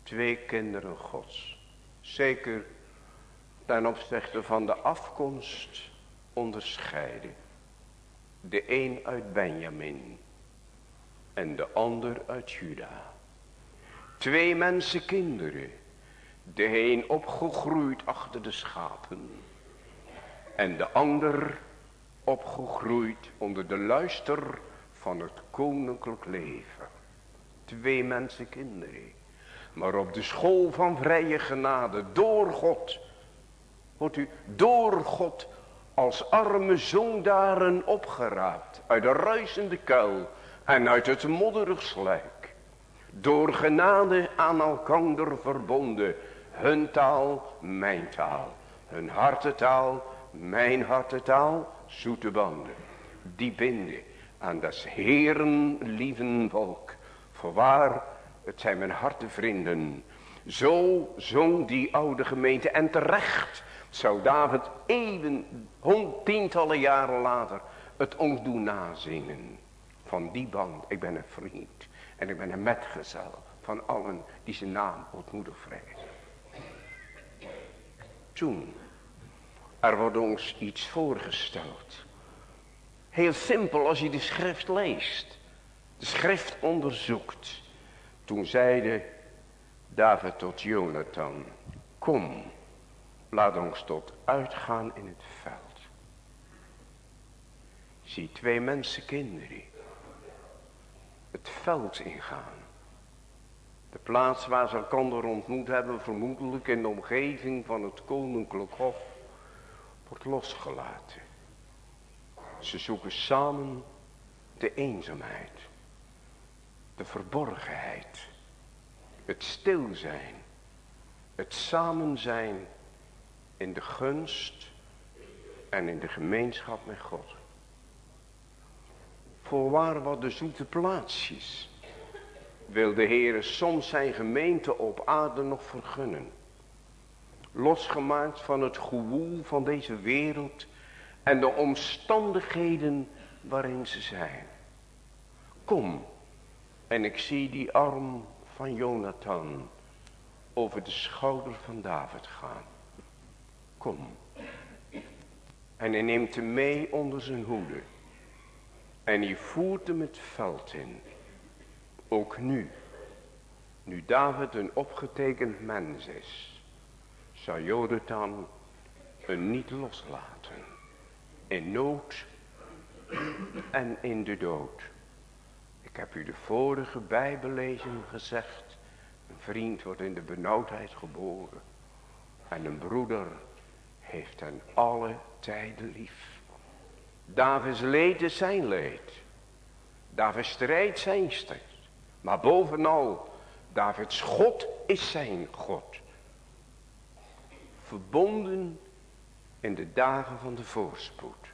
Twee kinderen gods. Zeker ten opzichte van de afkomst onderscheiden. De een uit Benjamin. En de ander uit Juda. Twee mensenkinderen. De een opgegroeid achter de schapen. En de ander opgegroeid onder de luister van het koninklijk leven twee mensen kinderen. Maar op de school van vrije genade, door God, wordt u door God als arme zondaren opgeraapt uit de ruisende kuil en uit het modderig slijk. Door genade aan elkander verbonden, hun taal, mijn taal, hun hartetaal, mijn hartetaal, zoete banden. Die binden aan des Heeren lieven volk Voorwaar, het zijn mijn harte vrienden. Zo zong die oude gemeente. En terecht zou David even, tientallen jaren later, het ons doen nazingen. Van die band, ik ben een vriend. En ik ben een metgezel van allen die zijn naam ontmoedig vrezen. Toen, er wordt ons iets voorgesteld. Heel simpel als je de schrift leest de schrift onderzoekt. Toen zeide David tot Jonathan, kom, laat ons tot uitgaan in het veld. Zie twee mensen kinderen het veld ingaan. De plaats waar ze elkaar ontmoet hebben, vermoedelijk in de omgeving van het koninklijk hof, wordt losgelaten. Ze zoeken samen de eenzaamheid de verborgenheid, het stil zijn, het samen zijn in de gunst en in de gemeenschap met God. Voorwaar wat de zoete plaatsjes wil de Heere soms zijn gemeente op aarde nog vergunnen. Losgemaakt van het gewoel van deze wereld en de omstandigheden waarin ze zijn. Kom, en ik zie die arm van Jonathan over de schouder van David gaan. Kom. En hij neemt hem mee onder zijn hoede. En hij voert hem het veld in. Ook nu. Nu David een opgetekend mens is. Zou Jonathan hem niet loslaten. In nood en in de dood. Ik heb u de vorige bijbellezing gezegd. Een vriend wordt in de benauwdheid geboren. En een broeder heeft hen alle tijden lief. Davids leed is zijn leed. Davids strijd zijn strijd. Maar bovenal, Davids God is zijn God. Verbonden in de dagen van de voorspoed.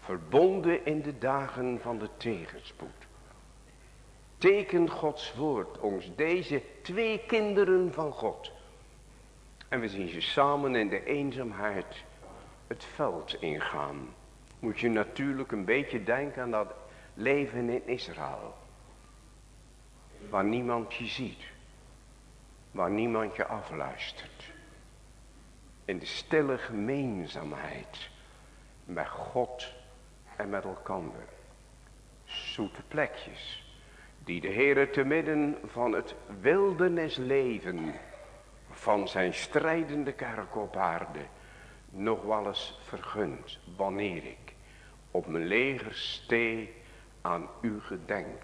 Verbonden in de dagen van de tegenspoed. Teken Gods woord ons deze twee kinderen van God. En we zien ze samen in de eenzaamheid het veld ingaan. Moet je natuurlijk een beetje denken aan dat leven in Israël. Waar niemand je ziet. Waar niemand je afluistert. In de stille gemeenzaamheid. Met God en met elkander. Zoete plekjes. Die de Heere te midden van het wildernisleven. Van zijn strijdende kerk op aarde. Nog wel eens vergunt. Wanneer ik op mijn leger stee aan u gedenk.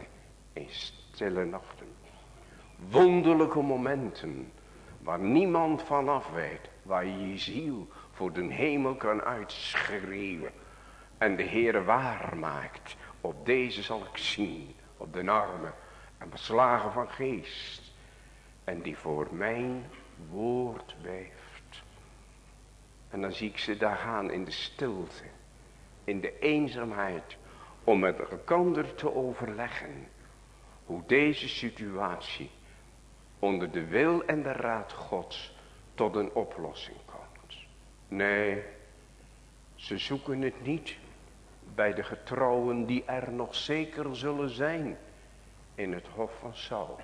In stille nachten. Wonderlijke momenten. Waar niemand vanaf weet. Waar je je ziel voor de hemel kan uitschreeuwen. En de Heere waar maakt. Op deze zal ik zien. Op de armen. En beslagen van geest. En die voor mijn woord beeft. En dan zie ik ze daar gaan in de stilte. In de eenzaamheid. Om met elkaar te overleggen. Hoe deze situatie. Onder de wil en de raad gods. Tot een oplossing komt. Nee. Ze zoeken het niet bij de getrouwen die er nog zeker zullen zijn in het hof van Saul.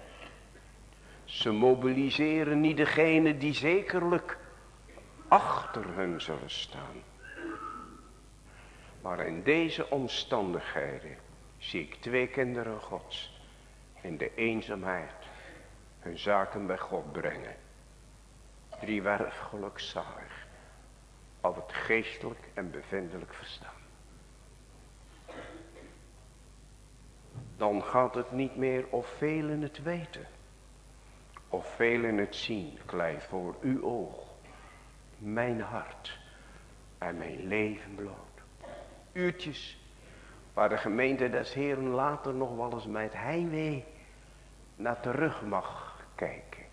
Ze mobiliseren niet degene die zekerlijk achter hun zullen staan. Maar in deze omstandigheden zie ik twee kinderen gods in de eenzaamheid hun zaken bij God brengen. Driewerf gelukzalig, al het geestelijk en bevindelijk verstaan. Dan gaat het niet meer of velen het weten. Of velen het zien, klei voor uw oog, mijn hart en mijn leven bloot. Uurtjes waar de gemeente des Heren later nog wel eens met heimwee naar terug mag kijken.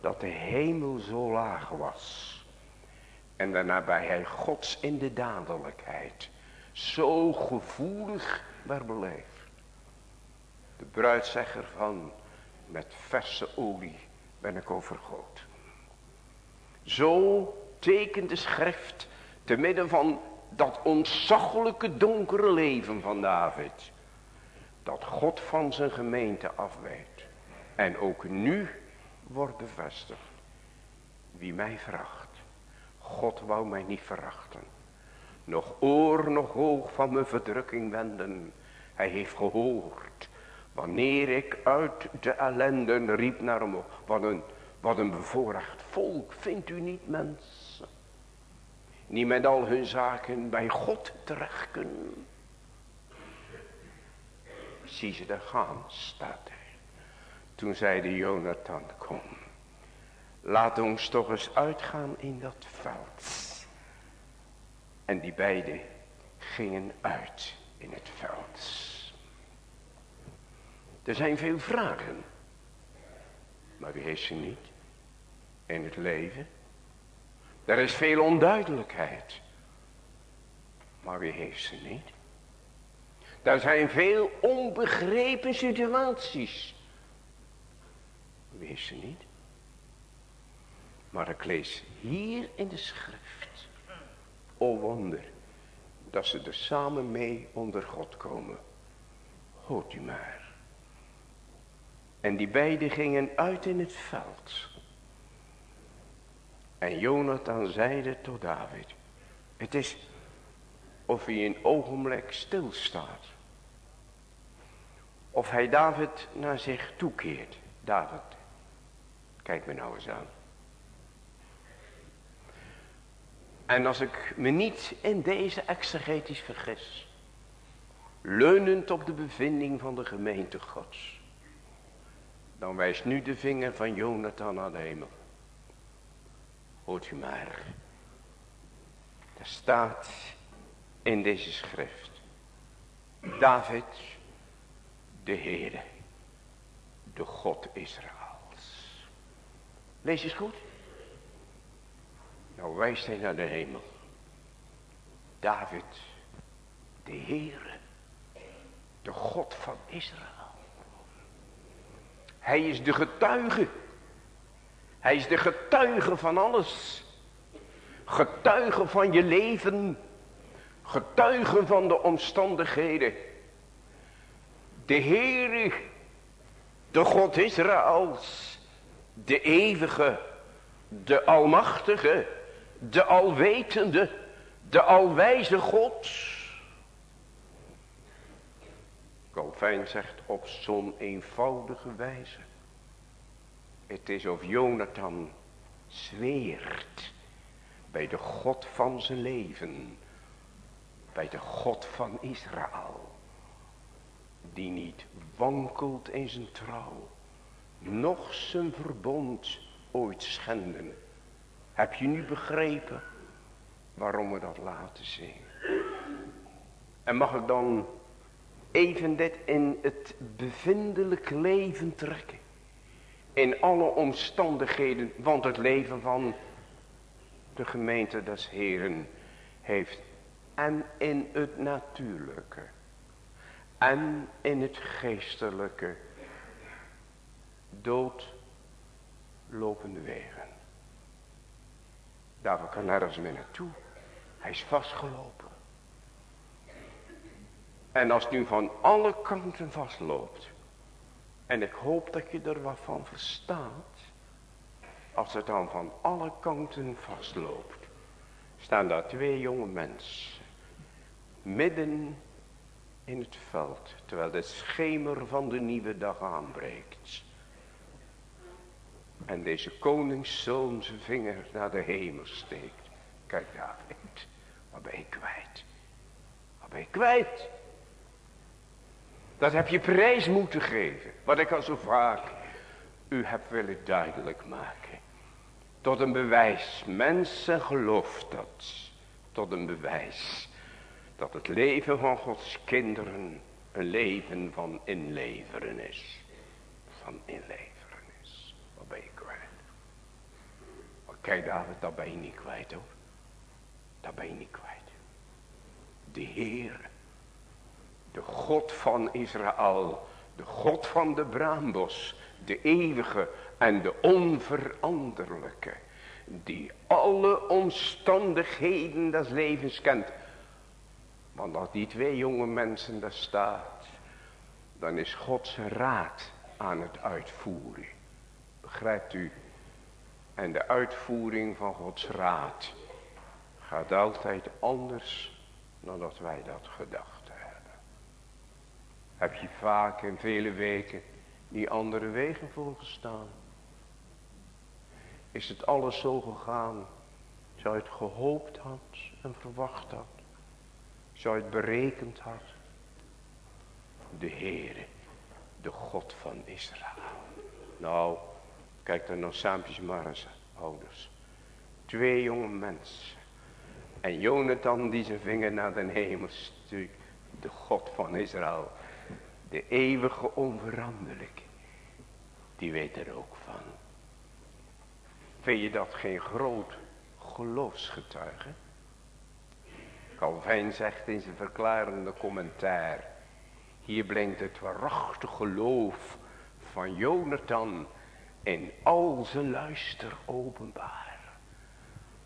Dat de hemel zo laag was. En daarna bij hij gods in de dadelijkheid zo gevoelig werd beleefd. De bruidzegger van met verse olie ben ik overgoot. Zo tekent de schrift te midden van dat ontzaglijke donkere leven van David. Dat God van zijn gemeente afweet. En ook nu wordt bevestigd. Wie mij veracht. God wou mij niet verachten. Nog oor, nog hoog van mijn verdrukking wenden. Hij heeft gehoord Wanneer ik uit de ellende riep naar hem. Wat een, wat een bevoorrecht volk vindt u niet mensen. Die met al hun zaken bij God terecht kunnen. Zie ze daar gaan, staat er. Toen zei de Jonathan, kom. Laat ons toch eens uitgaan in dat veld. En die beiden gingen uit in het veld. Er zijn veel vragen. Maar wie heeft ze niet? In het leven. Er is veel onduidelijkheid. Maar wie heeft ze niet? Er zijn veel onbegrepen situaties. Wie heeft ze niet? Maar ik lees hier in de schrift. O wonder. Dat ze er samen mee onder God komen. Hoort u maar. En die beiden gingen uit in het veld. En Jonathan zeide tot David. Het is of hij een ogenblik stilstaat. Of hij David naar zich toekeert. David, kijk me nou eens aan. En als ik me niet in deze exegetisch vergis. Leunend op de bevinding van de gemeente gods dan wijst nu de vinger van Jonathan naar de hemel. Hoort u maar. Er staat in deze schrift. David, de Heere, de God Israëls. Lees eens goed. Nou wijst hij naar de hemel. David, De Heere, de God van Israël. Hij is de getuige. Hij is de getuige van alles. Getuige van je leven. Getuige van de omstandigheden. De Heere, de God Israëls, de eeuwige, de almachtige, de alwetende, de alwijze God. Calvijn zegt op zo'n eenvoudige wijze. Het is of Jonathan zweert bij de God van zijn leven. Bij de God van Israël. Die niet wankelt in zijn trouw. Noch zijn verbond ooit schenden. Heb je nu begrepen waarom we dat laten zien? En mag ik dan even dit in het bevindelijk leven trekken. In alle omstandigheden, want het leven van de gemeente des Heren heeft en in het natuurlijke en in het geestelijke doodlopende wegen. Daarvoor kan nergens meer naartoe. Hij is vastgelopen. En als het nu van alle kanten vastloopt. En ik hoop dat je er wat van verstaat. Als het dan van alle kanten vastloopt. Staan daar twee jonge mensen. Midden in het veld. Terwijl de schemer van de nieuwe dag aanbreekt. En deze koningszoon zijn vinger naar de hemel steekt. Kijk David, wat ben je kwijt? Wat ben je kwijt? Dat heb je prijs moeten geven. Wat ik al zo vaak u heb willen duidelijk maken. Tot een bewijs. Mensen gelooft dat. Tot een bewijs. Dat het leven van Gods kinderen een leven van inleveren is. Van inleveren is. Wat ben je kwijt? Kijk David, dat ben je niet kwijt hoor. Dat ben je niet kwijt. De Heer de God van Israël. De God van de braambos. De eeuwige en de onveranderlijke. Die alle omstandigheden des levens kent. Want als die twee jonge mensen daar staat. Dan is Gods raad aan het uitvoeren. Begrijpt u? En de uitvoering van Gods raad gaat altijd anders dan dat wij dat gedacht heb je vaak in vele weken die andere wegen volgestaan. Is het alles zo gegaan, zou je het gehoopt had en verwacht had, zou je het berekend had. De Heere, de God van Israël. Nou, kijk dan nog saampjes eens, ouders. Twee jonge mensen. En Jonathan die zijn vinger naar de hemel stuurt. De God van Israël. De eeuwige onveranderlijke. Die weet er ook van. Vind je dat geen groot geloofsgetuige? Calvijn zegt in zijn verklarende commentaar. Hier brengt het waarachtig geloof van Jonathan in al zijn luister openbaar.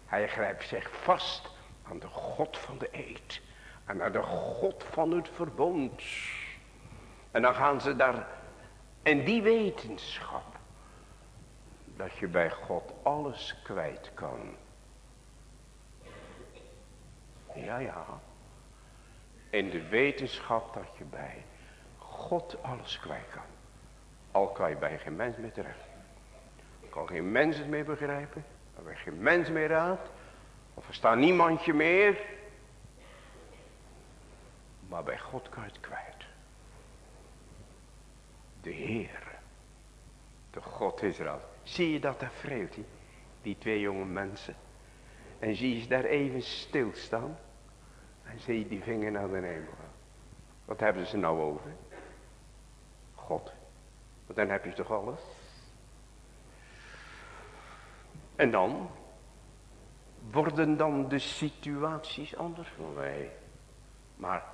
Hij grijpt zich vast aan de God van de eed. En aan de God van het verbond. En dan gaan ze daar in die wetenschap. Dat je bij God alles kwijt kan. Ja, ja. In de wetenschap dat je bij God alles kwijt kan. Al kan je bij geen mens meer terecht. Kan geen mens het meer begrijpen. Kan bij geen mens meer raad. Of er staat niemandje meer. Maar bij God kan je het kwijt de Heer, de God Israël. Zie je dat daar vreelt hij, die twee jonge mensen. En zie je ze daar even stilstaan. En zie je die vinger naar de hemel. Wat hebben ze nou over? God. Want dan heb je toch alles. En dan? Worden dan de situaties anders? Nee. Maar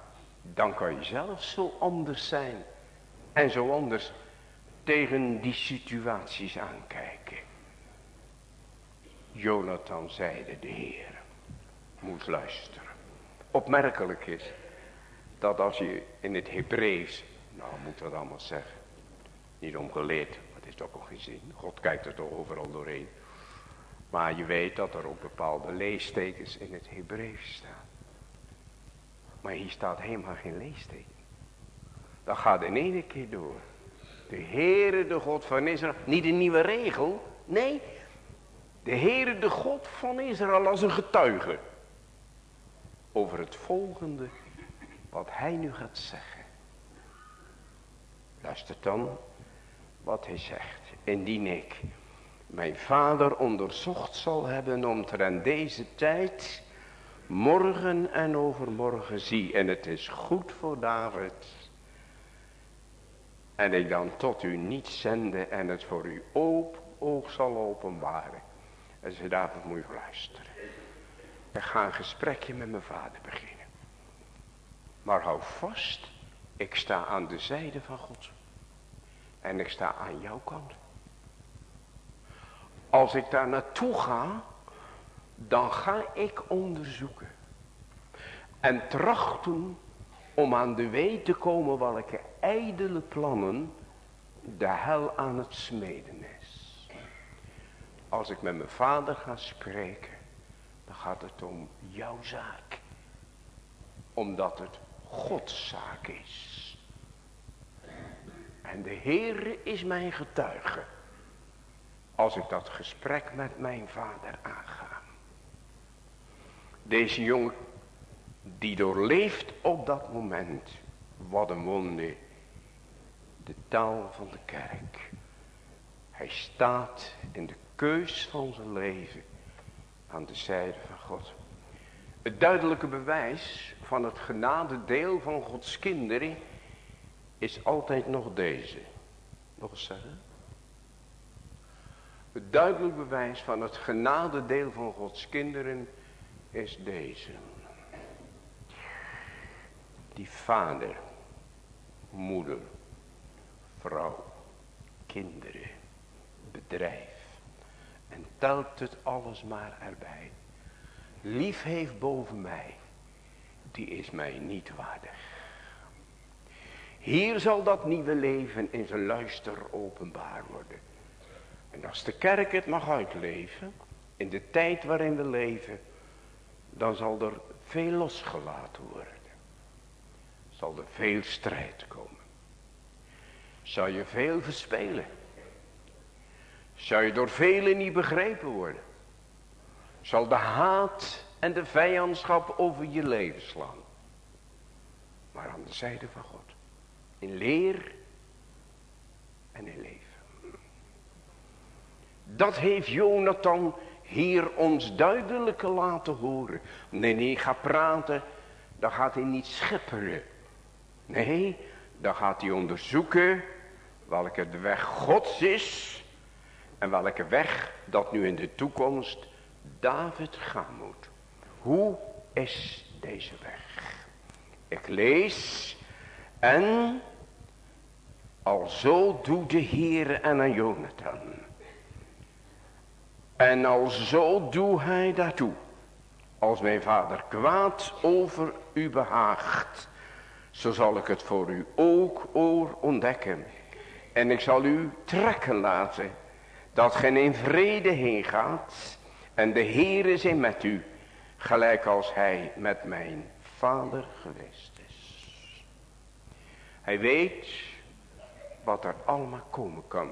Dan kan je zelf zo anders zijn. En zo anders tegen die situaties aankijken. Jonathan zeide de Heer. Moest luisteren. Opmerkelijk is dat als je in het Hebreeuws, nou moet dat allemaal zeggen, niet omgeleerd, dat is toch ook geen zin. God kijkt er toch overal doorheen. Maar je weet dat er ook bepaalde leestekens in het Hebreeuws staan. Maar hier staat helemaal geen leesteken. Dat gaat in één keer door. De Heere, de God van Israël. Niet een nieuwe regel. Nee. De Heere, de God van Israël als een getuige. Over het volgende wat hij nu gaat zeggen. Luister dan wat hij zegt. Indien ik mijn vader onderzocht zal hebben omtrent deze tijd, morgen en overmorgen zie. En het is goed voor David. En ik dan tot u niet zende en het voor u oog, oog zal openbaren. En ze David moet je luisteren. Ik ga een gesprekje met mijn vader beginnen. Maar hou vast, ik sta aan de zijde van God. En ik sta aan jouw kant. Als ik daar naartoe ga, dan ga ik onderzoeken. En trachten om aan de weet te komen welke ijdele plannen de hel aan het smeden is. Als ik met mijn vader ga spreken, dan gaat het om jouw zaak. Omdat het Gods zaak is. En de Heere is mijn getuige. Als ik dat gesprek met mijn vader aanga. Deze jongen die doorleeft op dat moment. Wat een wonder. De taal van de kerk. Hij staat in de keus van zijn leven aan de zijde van God. Het duidelijke bewijs van het genadedeel van Gods kinderen is altijd nog deze. Nog eens zeggen. Het duidelijk bewijs van het genadedeel van Gods kinderen is deze. Die vader, moeder, vrouw, kinderen, bedrijf. En telt het alles maar erbij. Lief heeft boven mij, die is mij niet waardig. Hier zal dat nieuwe leven in zijn luister openbaar worden. En als de kerk het mag uitleven, in de tijd waarin we leven, dan zal er veel losgelaten worden. Zal er veel strijd komen. Zal je veel verspelen. Zal je door velen niet begrepen worden. Zal de haat en de vijandschap over je leven slaan. Maar aan de zijde van God. In leer en in leven. Dat heeft Jonathan hier ons duidelijker laten horen. Nee, nee, ga praten, dan gaat hij niet schepperen. Nee, dan gaat hij onderzoeken welke de weg gods is. En welke weg dat nu in de toekomst David gaan moet. Hoe is deze weg? Ik lees en al zo doet de Heer en aan Jonathan. En al zo doe hij daartoe. Als mijn vader kwaad over u behaagt. Zo zal ik het voor u ook oor ontdekken. En ik zal u trekken laten. Dat gij in vrede heen gaat. En de Heer is in met u. Gelijk als hij met mijn vader geweest is. Hij weet wat er allemaal komen kan.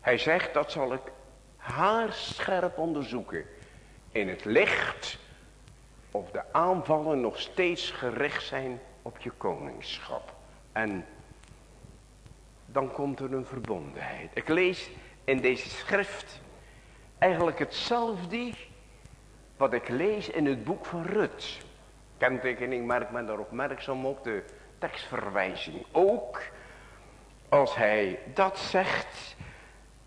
Hij zegt dat zal ik haarscherp onderzoeken. In het licht of de aanvallen nog steeds gericht zijn op je koningschap. En dan komt er een verbondenheid. Ik lees in deze schrift eigenlijk hetzelfde wat ik lees in het boek van Rut. Kentekening merkt men daar opmerkzaam op de tekstverwijzing ook. Als hij dat zegt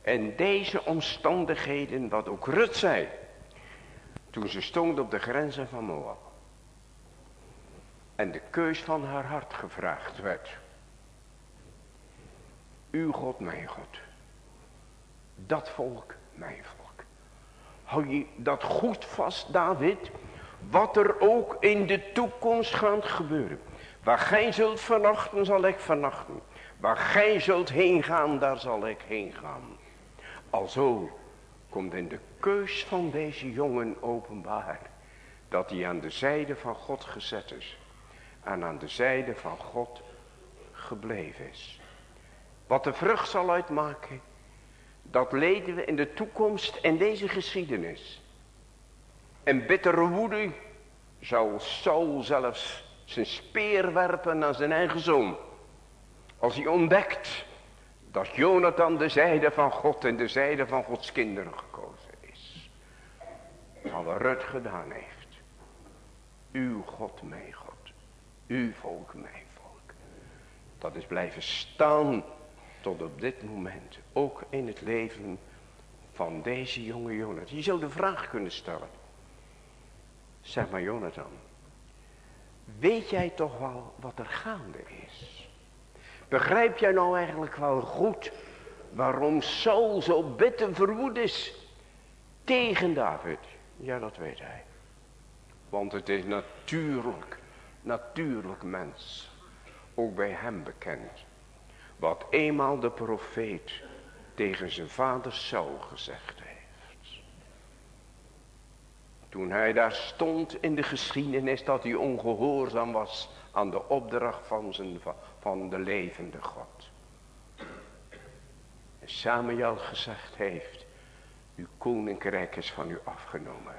en deze omstandigheden wat ook Rut zei. Toen ze stond op de grenzen van Moab. En de keus van haar hart gevraagd werd. Uw God, mijn God. Dat volk, mijn volk. Hou je dat goed vast, David. Wat er ook in de toekomst gaat gebeuren. Waar gij zult vernachten, zal ik vernachten. Waar gij zult heen gaan, daar zal ik heen gaan. Alzo komt in de keus van deze jongen openbaar. Dat hij aan de zijde van God gezet is. En aan de zijde van God gebleven is. Wat de vrucht zal uitmaken. Dat leden we in de toekomst in deze geschiedenis. En bittere woede zou Saul zelfs zijn speer werpen naar zijn eigen zoon. Als hij ontdekt dat Jonathan de zijde van God en de zijde van Gods kinderen gekozen is. Wat Rut gedaan heeft. Uw God, mijn God. Uw volk, mijn volk. Dat is blijven staan tot op dit moment. Ook in het leven van deze jonge Jonathan. Je zou de vraag kunnen stellen. Zeg maar Jonathan. Weet jij toch wel wat er gaande is? Begrijp jij nou eigenlijk wel goed waarom Saul zo bitter verwoed is tegen David? Ja, dat weet hij. Want het is natuurlijk, natuurlijk mens, ook bij hem bekend. Wat eenmaal de profeet tegen zijn vader Saul gezegd heeft. Toen hij daar stond in de geschiedenis dat hij ongehoorzaam was aan de opdracht van, zijn, van de levende God. En Samuel gezegd heeft, uw koninkrijk is van u afgenomen.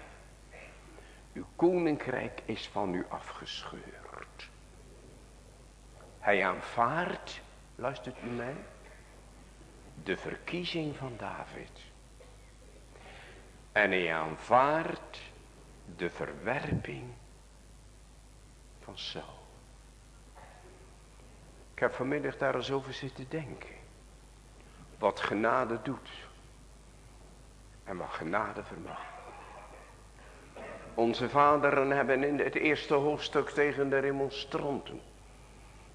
Uw koninkrijk is van u afgescheurd. Hij aanvaardt, luistert u mij, de verkiezing van David. En hij aanvaardt de verwerping van Saul. Ik heb vanmiddag daar eens over zitten denken. Wat genade doet. En wat genade vermag. Onze vaderen hebben in het eerste hoofdstuk tegen de remonstranten.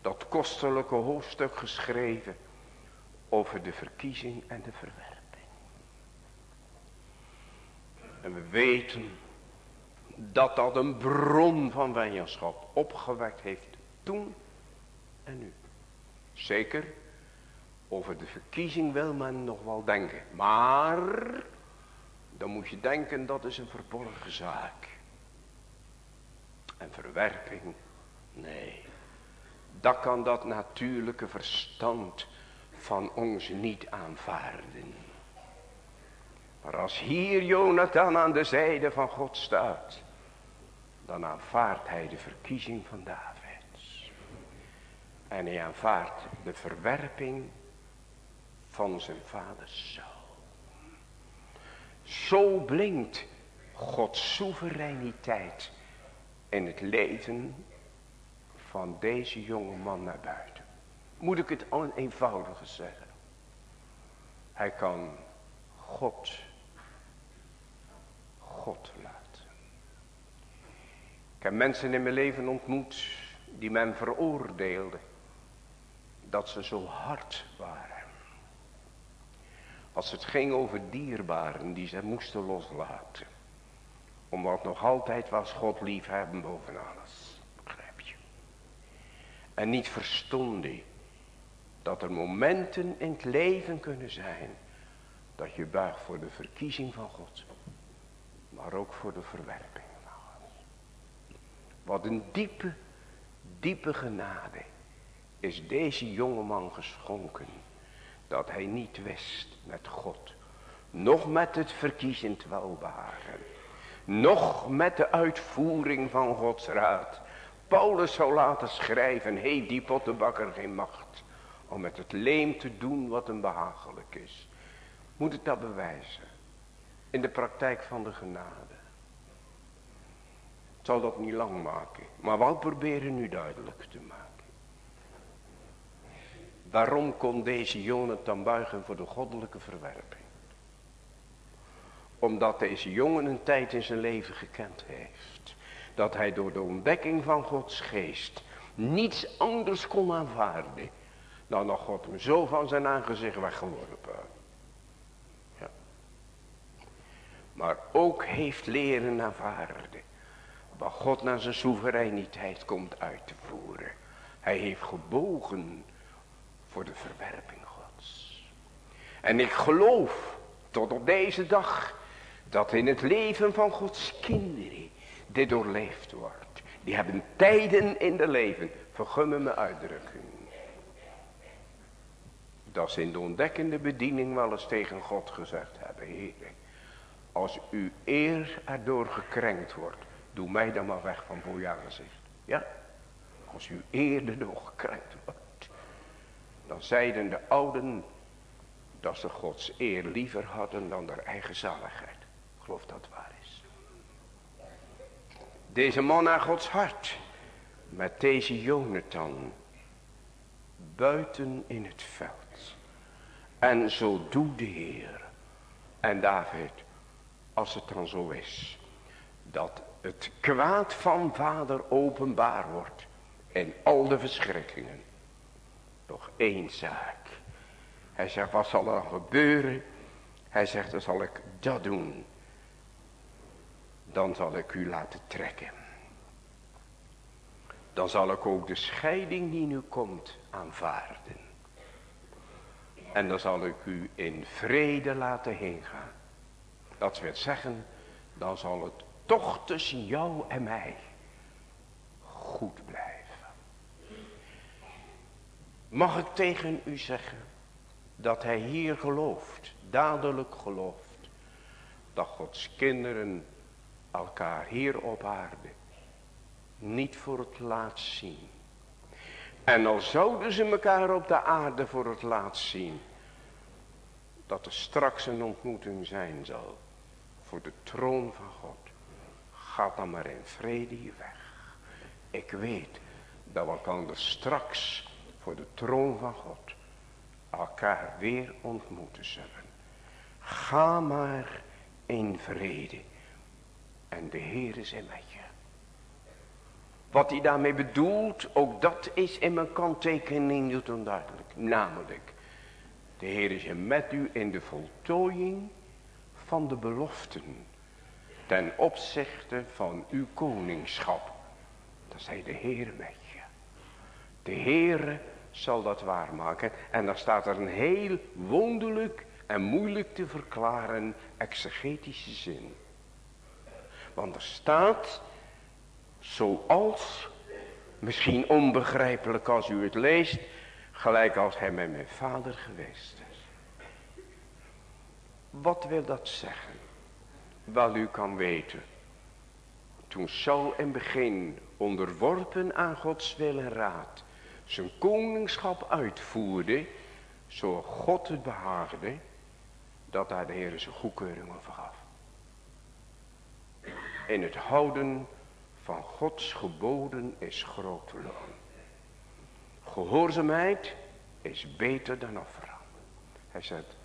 Dat kostelijke hoofdstuk geschreven. Over de verkiezing en de verwerping. En we weten dat dat een bron van vijandschap opgewekt heeft toen en nu. Zeker, over de verkiezing wil men nog wel denken. Maar, dan moet je denken dat is een verborgen zaak. En verwerping, nee. Dat kan dat natuurlijke verstand van ons niet aanvaarden. Maar als hier Jonathan aan de zijde van God staat, dan aanvaardt hij de verkiezing van David. En hij aanvaardt de verwerping van zijn vader Saul. Zo blinkt Gods soevereiniteit in het leven van deze jonge man naar buiten. Moet ik het eenvoudiger zeggen. Hij kan God, God laten. Ik heb mensen in mijn leven ontmoet die men veroordeelde dat ze zo hard waren. Als het ging over dierbaren die ze moesten loslaten. Omdat nog altijd was God liefhebben boven alles. En niet verstond hij dat er momenten in het leven kunnen zijn. Dat je buigt voor de verkiezing van God. Maar ook voor de verwerping van God. Wat een diepe, diepe genade is deze jongeman geschonken. Dat hij niet wist met God. Nog met het verkiezend welbehagen. Nog met de uitvoering van Gods raad. Paulus zou laten schrijven. Heeft die pottenbakker geen macht. Om met het leem te doen wat hem behagelijk is. Moet ik dat bewijzen. In de praktijk van de genade. Ik zal dat niet lang maken. Maar wel proberen nu duidelijk te maken. Waarom kon deze Jonathan buigen voor de goddelijke verwerping? Omdat deze jongen een tijd in zijn leven gekend heeft. Dat hij door de ontdekking van Gods geest niets anders kon aanvaarden. Dan nog God hem zo van zijn aangezicht weggeworpen. Ja. Maar ook heeft leren aanvaarden. Wat God naar zijn soevereiniteit komt uit te voeren. Hij heeft gebogen voor de verwerping gods. En ik geloof tot op deze dag dat in het leven van Gods kinderen dit doorleefd wordt. Die hebben tijden in de leven, vergun me uitdrukking. Dat ze in de ontdekkende bediening wel eens tegen God gezegd hebben. Heer, als uw eer erdoor gekrenkt wordt. Doe mij dan maar weg van voor je aangezicht. Ja? Als uw eer erdoor gekrenkt wordt. Dan zeiden de ouden dat ze Gods eer liever hadden dan haar eigen zaligheid. Geloof dat. Deze man naar Gods hart. Met deze Jonathan. Buiten in het veld. En zo doet de Heer. En David. Als het dan zo is. Dat het kwaad van vader openbaar wordt. En al de verschrikkingen. Nog één zaak. Hij zegt, wat zal er gebeuren? Hij zegt, dan zal ik dat doen. Dan zal ik u laten trekken. Dan zal ik ook de scheiding die nu komt aanvaarden. En dan zal ik u in vrede laten heen gaan. Dat wil zeggen, dan zal het toch tussen jou en mij goed blijven. Mag ik tegen u zeggen dat hij hier gelooft, dadelijk gelooft, dat Gods kinderen elkaar hier op aarde niet voor het laatst zien. En al zouden ze elkaar op de aarde voor het laatst zien, dat er straks een ontmoeting zijn zal voor de troon van God. Ga dan maar in vrede weg. Ik weet dat we elkaar straks voor de troon van God elkaar weer ontmoeten zullen. Ga maar in vrede. En de Heer is in met je. Wat hij daarmee bedoelt, ook dat is in mijn kanttekening niet onduidelijk. Namelijk, de Heer is met u in de voltooiing van de beloften. Ten opzichte van uw koningschap. Dan zei de Heer met je. De Heere zal dat waarmaken. En dan staat er een heel wonderlijk en moeilijk te verklaren exegetische zin. Want er staat, zoals, misschien onbegrijpelijk als u het leest, gelijk als hij met mijn vader geweest is. Wat wil dat zeggen? Wel, u kan weten. Toen Saul in begin onderworpen aan Gods wil en raad zijn koningschap uitvoerde, zo God het behaagde, dat daar de Heer zijn goedkeuring over gaf. In het houden van Gods geboden is groot loon. Gehoorzaamheid is beter dan offeren. Hij zegt,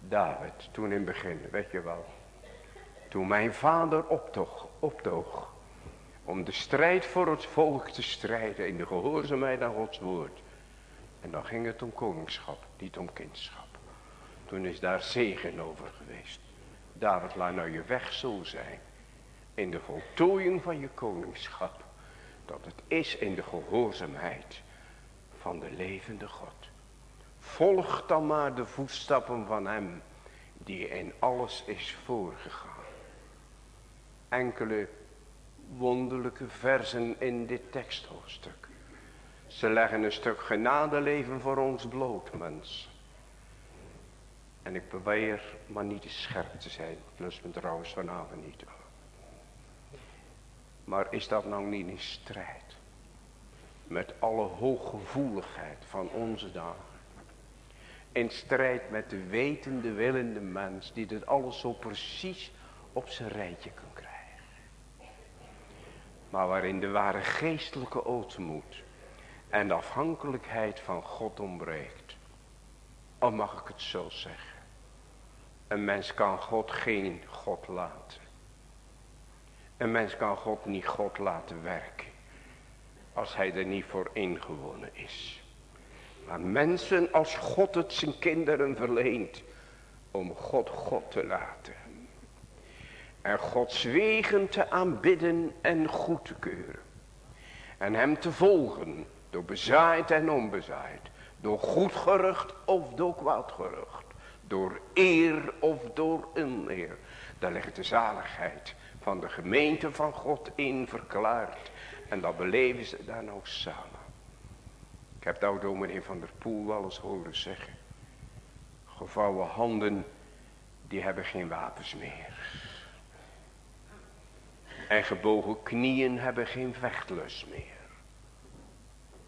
David, toen in het begin, weet je wel. Toen mijn vader optoog, optoog om de strijd voor het volk te strijden in de gehoorzaamheid aan Gods woord. En dan ging het om koningschap, niet om kindschap. Toen is daar zegen over geweest. David, laat nou je weg zo zijn. In de voltooiing van je koningschap. Dat het is in de gehoorzaamheid van de levende God. Volg dan maar de voetstappen van hem die in alles is voorgegaan. Enkele wonderlijke versen in dit teksthoofdstuk. Ze leggen een stuk genadeleven voor ons bloot, mens. En ik beweer maar niet te scherp te zijn. Plus me trouwens vanavond niet. Maar is dat nou niet in strijd? Met alle hooggevoeligheid van onze dagen. In strijd met de wetende, willende mens die dit alles zo precies op zijn rijtje kan krijgen maar waarin de ware geestelijke ootmoed en de afhankelijkheid van God ontbreekt. Of mag ik het zo zeggen? Een mens kan God geen God laten. Een mens kan God niet God laten werken. Als hij er niet voor ingewonnen is. Maar mensen als God het zijn kinderen verleent. Om God God te laten. En Gods wegen te aanbidden en goed te keuren. En hem te volgen. Door bezaaid en onbezaaid. Door goed gerucht of door kwaad gerucht. Door eer of door oneer. Daar ligt de zaligheid van de gemeente van God in verklaard. En dat beleven ze daar nou samen. Ik heb nou dominee van der Poel wel eens horen zeggen. Gevouwen handen, die hebben geen wapens meer. En gebogen knieën hebben geen vechtlust meer.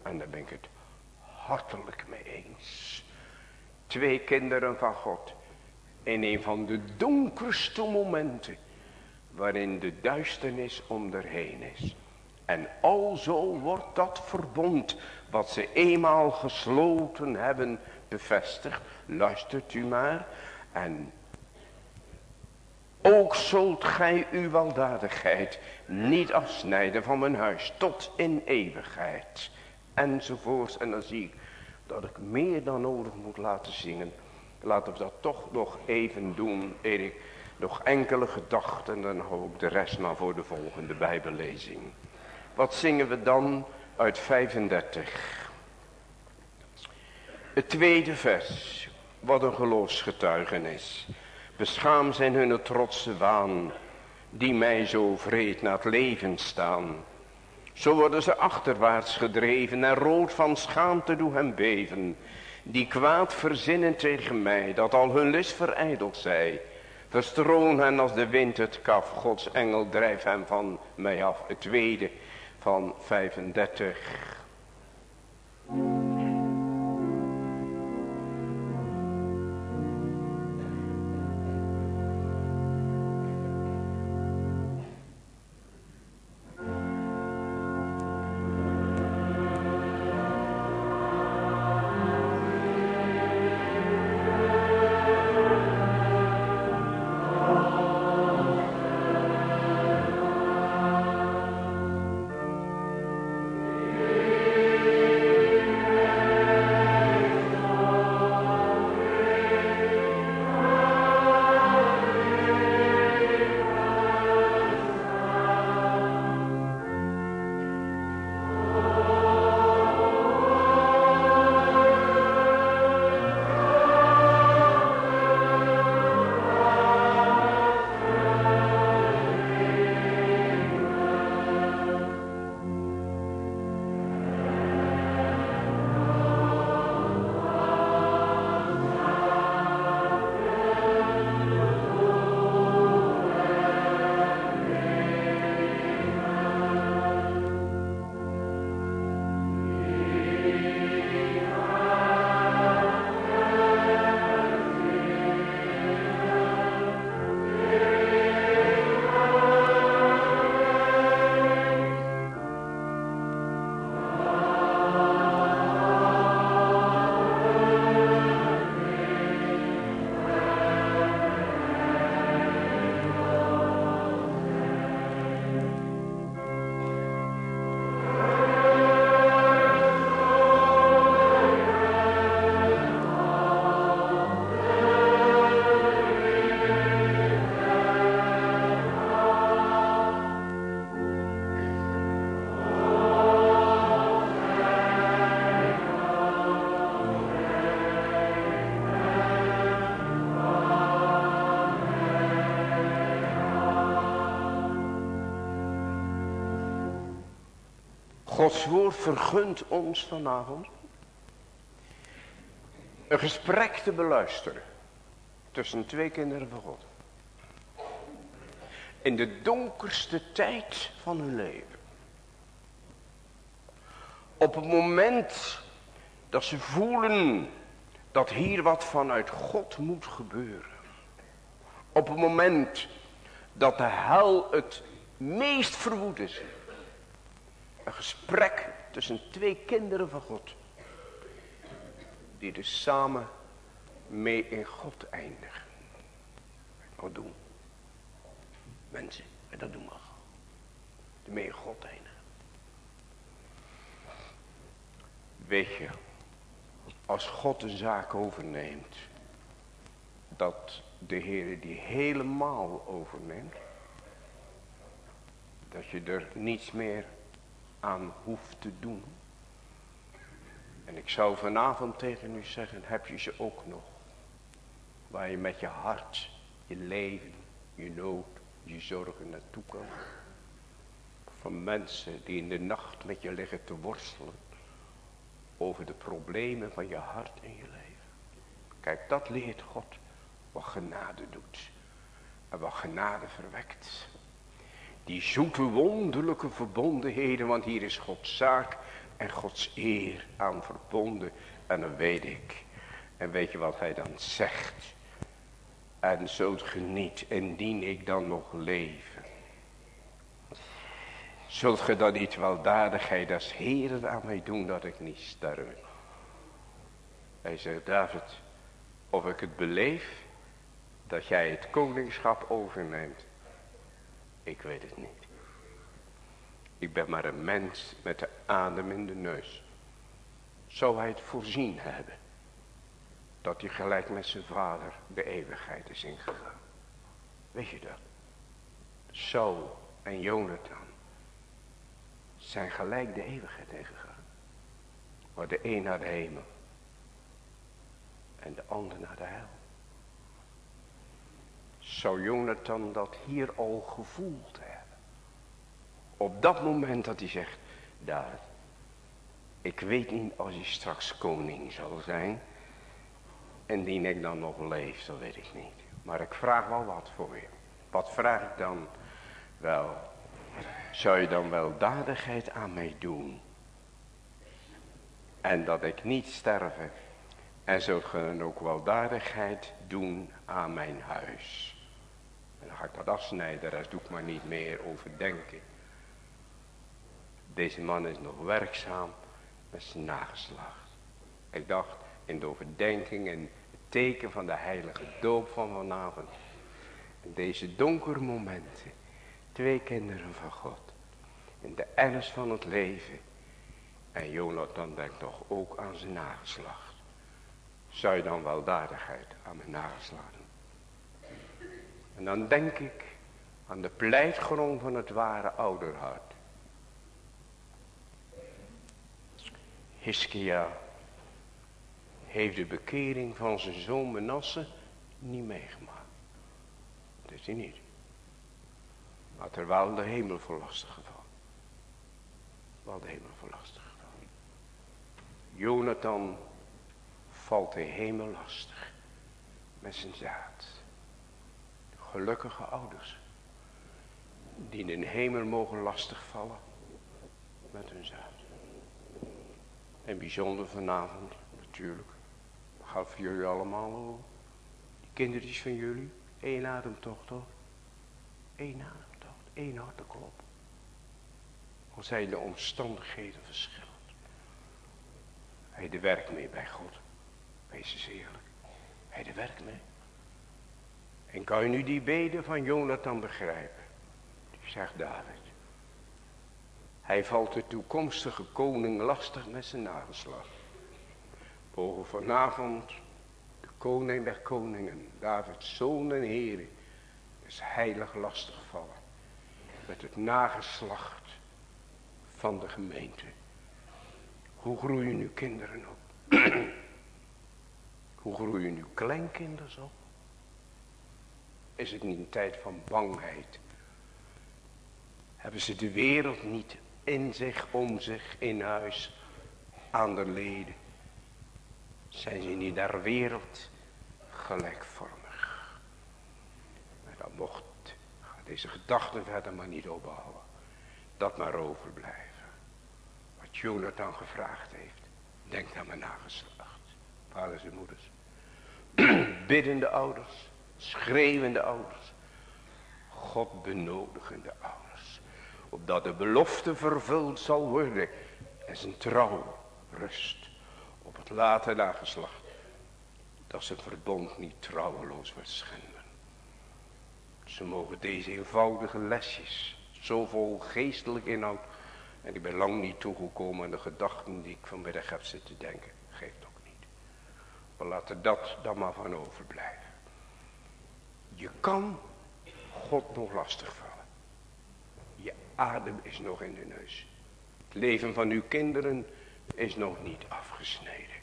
En daar ben ik het hartelijk mee eens. Twee kinderen van God. In een van de donkerste momenten. Waarin de duisternis om heen is. En alzo wordt dat verbond. Wat ze eenmaal gesloten hebben bevestigd. Luistert u maar. En ook zult gij uw weldadigheid niet afsnijden van mijn huis tot in eeuwigheid. Enzovoorts. En dan zie ik dat ik meer dan nodig moet laten zingen. Laten we dat toch nog even doen, Erik. Nog enkele gedachten en dan ik de rest maar voor de volgende bijbellezing. Wat zingen we dan uit 35? Het tweede vers. Wat een geloofsgetuigenis. Beschaam zijn hun trotse waan. Die mij zo vreed naar het leven staan. Zo worden ze achterwaarts gedreven en rood van schaamte doe hem beven. Die kwaad verzinnen tegen mij, dat al hun lust verijdeld zij. Verstroon hen als de wind het kaf, Gods engel drijf hem van mij af. Het tweede van 35. Gods woord vergunt ons vanavond een gesprek te beluisteren tussen twee kinderen van God. In de donkerste tijd van hun leven. Op het moment dat ze voelen dat hier wat vanuit God moet gebeuren. Op het moment dat de hel het meest verwoed is. Een gesprek tussen twee kinderen van God. Die dus samen mee in God eindigen. Wat doen? Mensen, dat doen we. De meer God enige. Weet je, als God een zaak overneemt, dat de Heer die helemaal overneemt, dat je er niets meer aan hoeft te doen. En ik zou vanavond tegen u zeggen, heb je ze ook nog. Waar je met je hart, je leven, je nood, je zorgen naartoe kan. Van mensen die in de nacht met je liggen te worstelen. Over de problemen van je hart en je leven. Kijk, dat leert God. Wat genade doet. En wat genade verwekt. Die zoete wonderlijke verbondenheden. Want hier is Gods zaak en Gods eer aan verbonden. En dan weet ik. En weet je wat hij dan zegt. En zo geniet. Indien ik dan nog leven. Zult ge dan niet weldadigheid als Heer aan mij doen dat ik niet sterf. Hij zegt David. Of ik het beleef. Dat jij het koningschap overneemt. Ik weet het niet. Ik ben maar een mens met de adem in de neus. Zou hij het voorzien hebben. Dat hij gelijk met zijn vader de eeuwigheid is ingegaan. Weet je dat? Saul en Jonathan zijn gelijk de eeuwigheid ingegaan. Maar de een naar de hemel. En de ander naar de hel. Zou Jonathan dat hier al gevoeld hebben? Op dat moment dat hij zegt, daar, ik weet niet als je straks koning zal zijn. En die ik dan nog leef, dat weet ik niet. Maar ik vraag wel wat voor je. Wat vraag ik dan? Wel, zou je dan wel dadigheid aan mij doen? En dat ik niet sterven. En zult je dan ook wel dadigheid doen aan mijn huis. Ik dat afsnijden, de rest doe ik maar niet meer overdenken. Deze man is nog werkzaam met zijn nageslacht. Ik dacht in de overdenking en het teken van de heilige doop van vanavond. In deze donkere momenten. Twee kinderen van God. In de ernst van het leven. En Jonathan denkt toch ook aan zijn nageslacht. Zou je dan weldadigheid aan mijn nageslacht En dan denk ik aan de pleitgrond van het ware ouderhart. Hiskia heeft de bekering van zijn zoon Menasse niet meegemaakt. Dat is hij niet. Maar terwijl de hemel voor lastig gevallen. Wel de hemel voor lastig gevallen. Jonathan valt de hemel lastig. Met zijn zaad. Gelukkige ouders. Die in de hemel mogen lastig vallen. Met hun zaad. En bijzonder vanavond, natuurlijk. Gaat voor jullie allemaal over. Die kindertjes van jullie. Eén ademtocht toch? Eén ademtocht. Eén harteklop. Al zijn de omstandigheden verschillend. Hij de werk mee bij God. Wees eens eerlijk. Hij de werk mee. En kan je nu die beden van Jonathan begrijpen? Zegt David. Hij valt de toekomstige koning lastig met zijn nageslag. Mogen vanavond de koning der koningen, Davids zoon en heren, is heilig lastig vallen. Met het nageslacht van de gemeente. Hoe groeien uw kinderen op? [CLEARS THROAT] Hoe groeien uw kleinkinders op? Is het niet een tijd van bangheid? Hebben ze de wereld niet in zich, om zich, in huis, aan de leden. Zijn ze niet der wereld gelijkvormig. Maar dan mocht deze gedachten verder maar niet ophouden. Dat maar overblijven. Wat Jonathan gevraagd heeft. Denk aan mijn nageslacht. Vaders en moeders. [CLEARS THROAT] Biddende ouders. Schreeuwende ouders. God benodigende ouders opdat de belofte vervuld zal worden en zijn trouw rust op het late nageslacht, dat zijn verbond niet trouweloos wordt schenden. Ze mogen deze eenvoudige lesjes Zo vol geestelijk inhoud. En ik ben lang niet toegekomen aan de gedachten die ik vanmiddag heb zitten denken. Geeft ook niet. We laten dat dan maar van overblijven. Je kan God nog lastig vallen. Je adem is nog in de neus. Het leven van uw kinderen is nog niet afgesneden.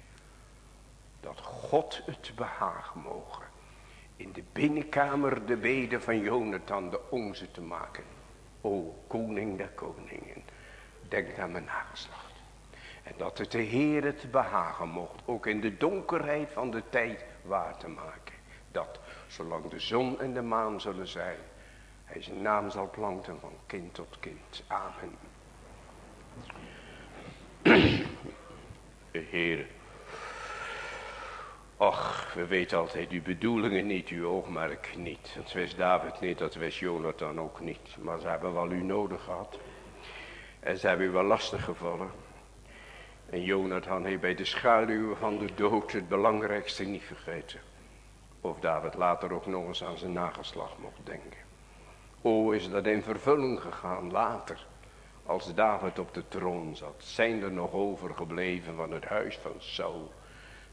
Dat God het behagen mogen. In de binnenkamer de bede van Jonathan de onze te maken. O koning der koningen. Denk aan mijn nageslacht. En dat het de Heer het behagen mocht. Ook in de donkerheid van de tijd waar te maken. Dat zolang de zon en de maan zullen zijn. Hij zijn naam zal planten van kind tot kind. Amen. Heer. Och, we weten altijd uw bedoelingen niet, uw oogmerk niet. Dat wist David niet, dat wist Jonathan ook niet. Maar ze hebben wel u nodig gehad. En ze hebben u wel lastig gevallen. En Jonathan heeft bij de schaduw van de dood het belangrijkste niet vergeten. Of David later ook nog eens aan zijn nageslag mocht denken. O, is dat in vervulling gegaan later. Als David op de troon zat. Zijn er nog overgebleven van het huis van Saul.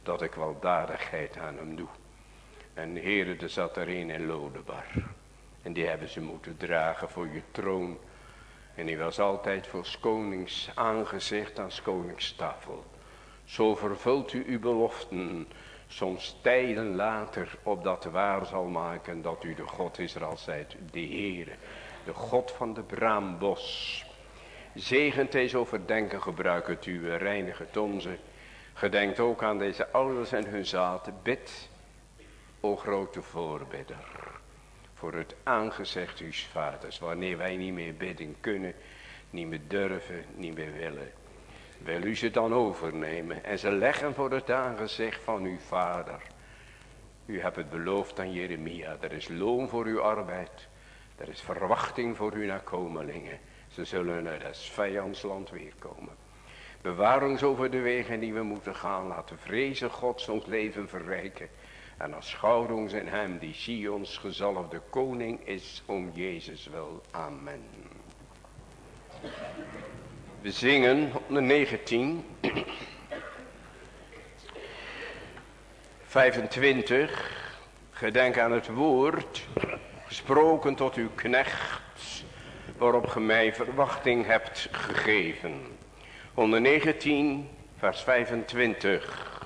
Dat ik wel dadigheid aan hem doe. En heren, er zat er een in Lodebar. En die hebben ze moeten dragen voor je troon. En die was altijd voor konings aangezicht aan koningstafel. Zo vervult u uw beloften soms tijden later opdat waar zal maken dat u de God Israël zijt, de Heere, de God van de braambos. Zegent deze overdenken, gebruik het uw reinige onze. Gedenkt ook aan deze ouders en hun zaad. Bid, o grote voorbidder, voor het aangezicht uw vaders, wanneer wij niet meer bidden kunnen, niet meer durven, niet meer willen. Wil u ze dan overnemen en ze leggen voor het aangezicht van uw vader. U hebt het beloofd aan Jeremia. Er is loon voor uw arbeid. Er is verwachting voor uw nakomelingen. Ze zullen uit het vijandsland weerkomen. Bewaar ons over de wegen die we moeten gaan. Laat de vrezen Gods ons leven verrijken. En aanschouw ons in hem die Sions gezalfde koning is om Jezus wil. Amen. We zingen op de 19. 25. Gedenk aan het woord. Gesproken tot uw knecht. Waarop ge mij verwachting hebt gegeven. 119 vers 25.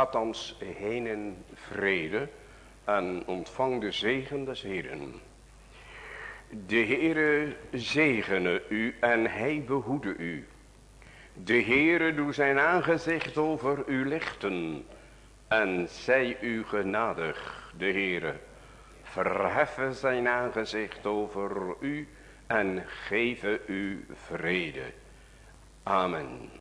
Althans, heen en vrede en ontvang de zegen des Heeren. De Heere zegene u en hij behoede u. De Heere doe zijn aangezicht over u lichten en zij u genadig, de Heere. Verheffen zijn aangezicht over u en geven u vrede. Amen.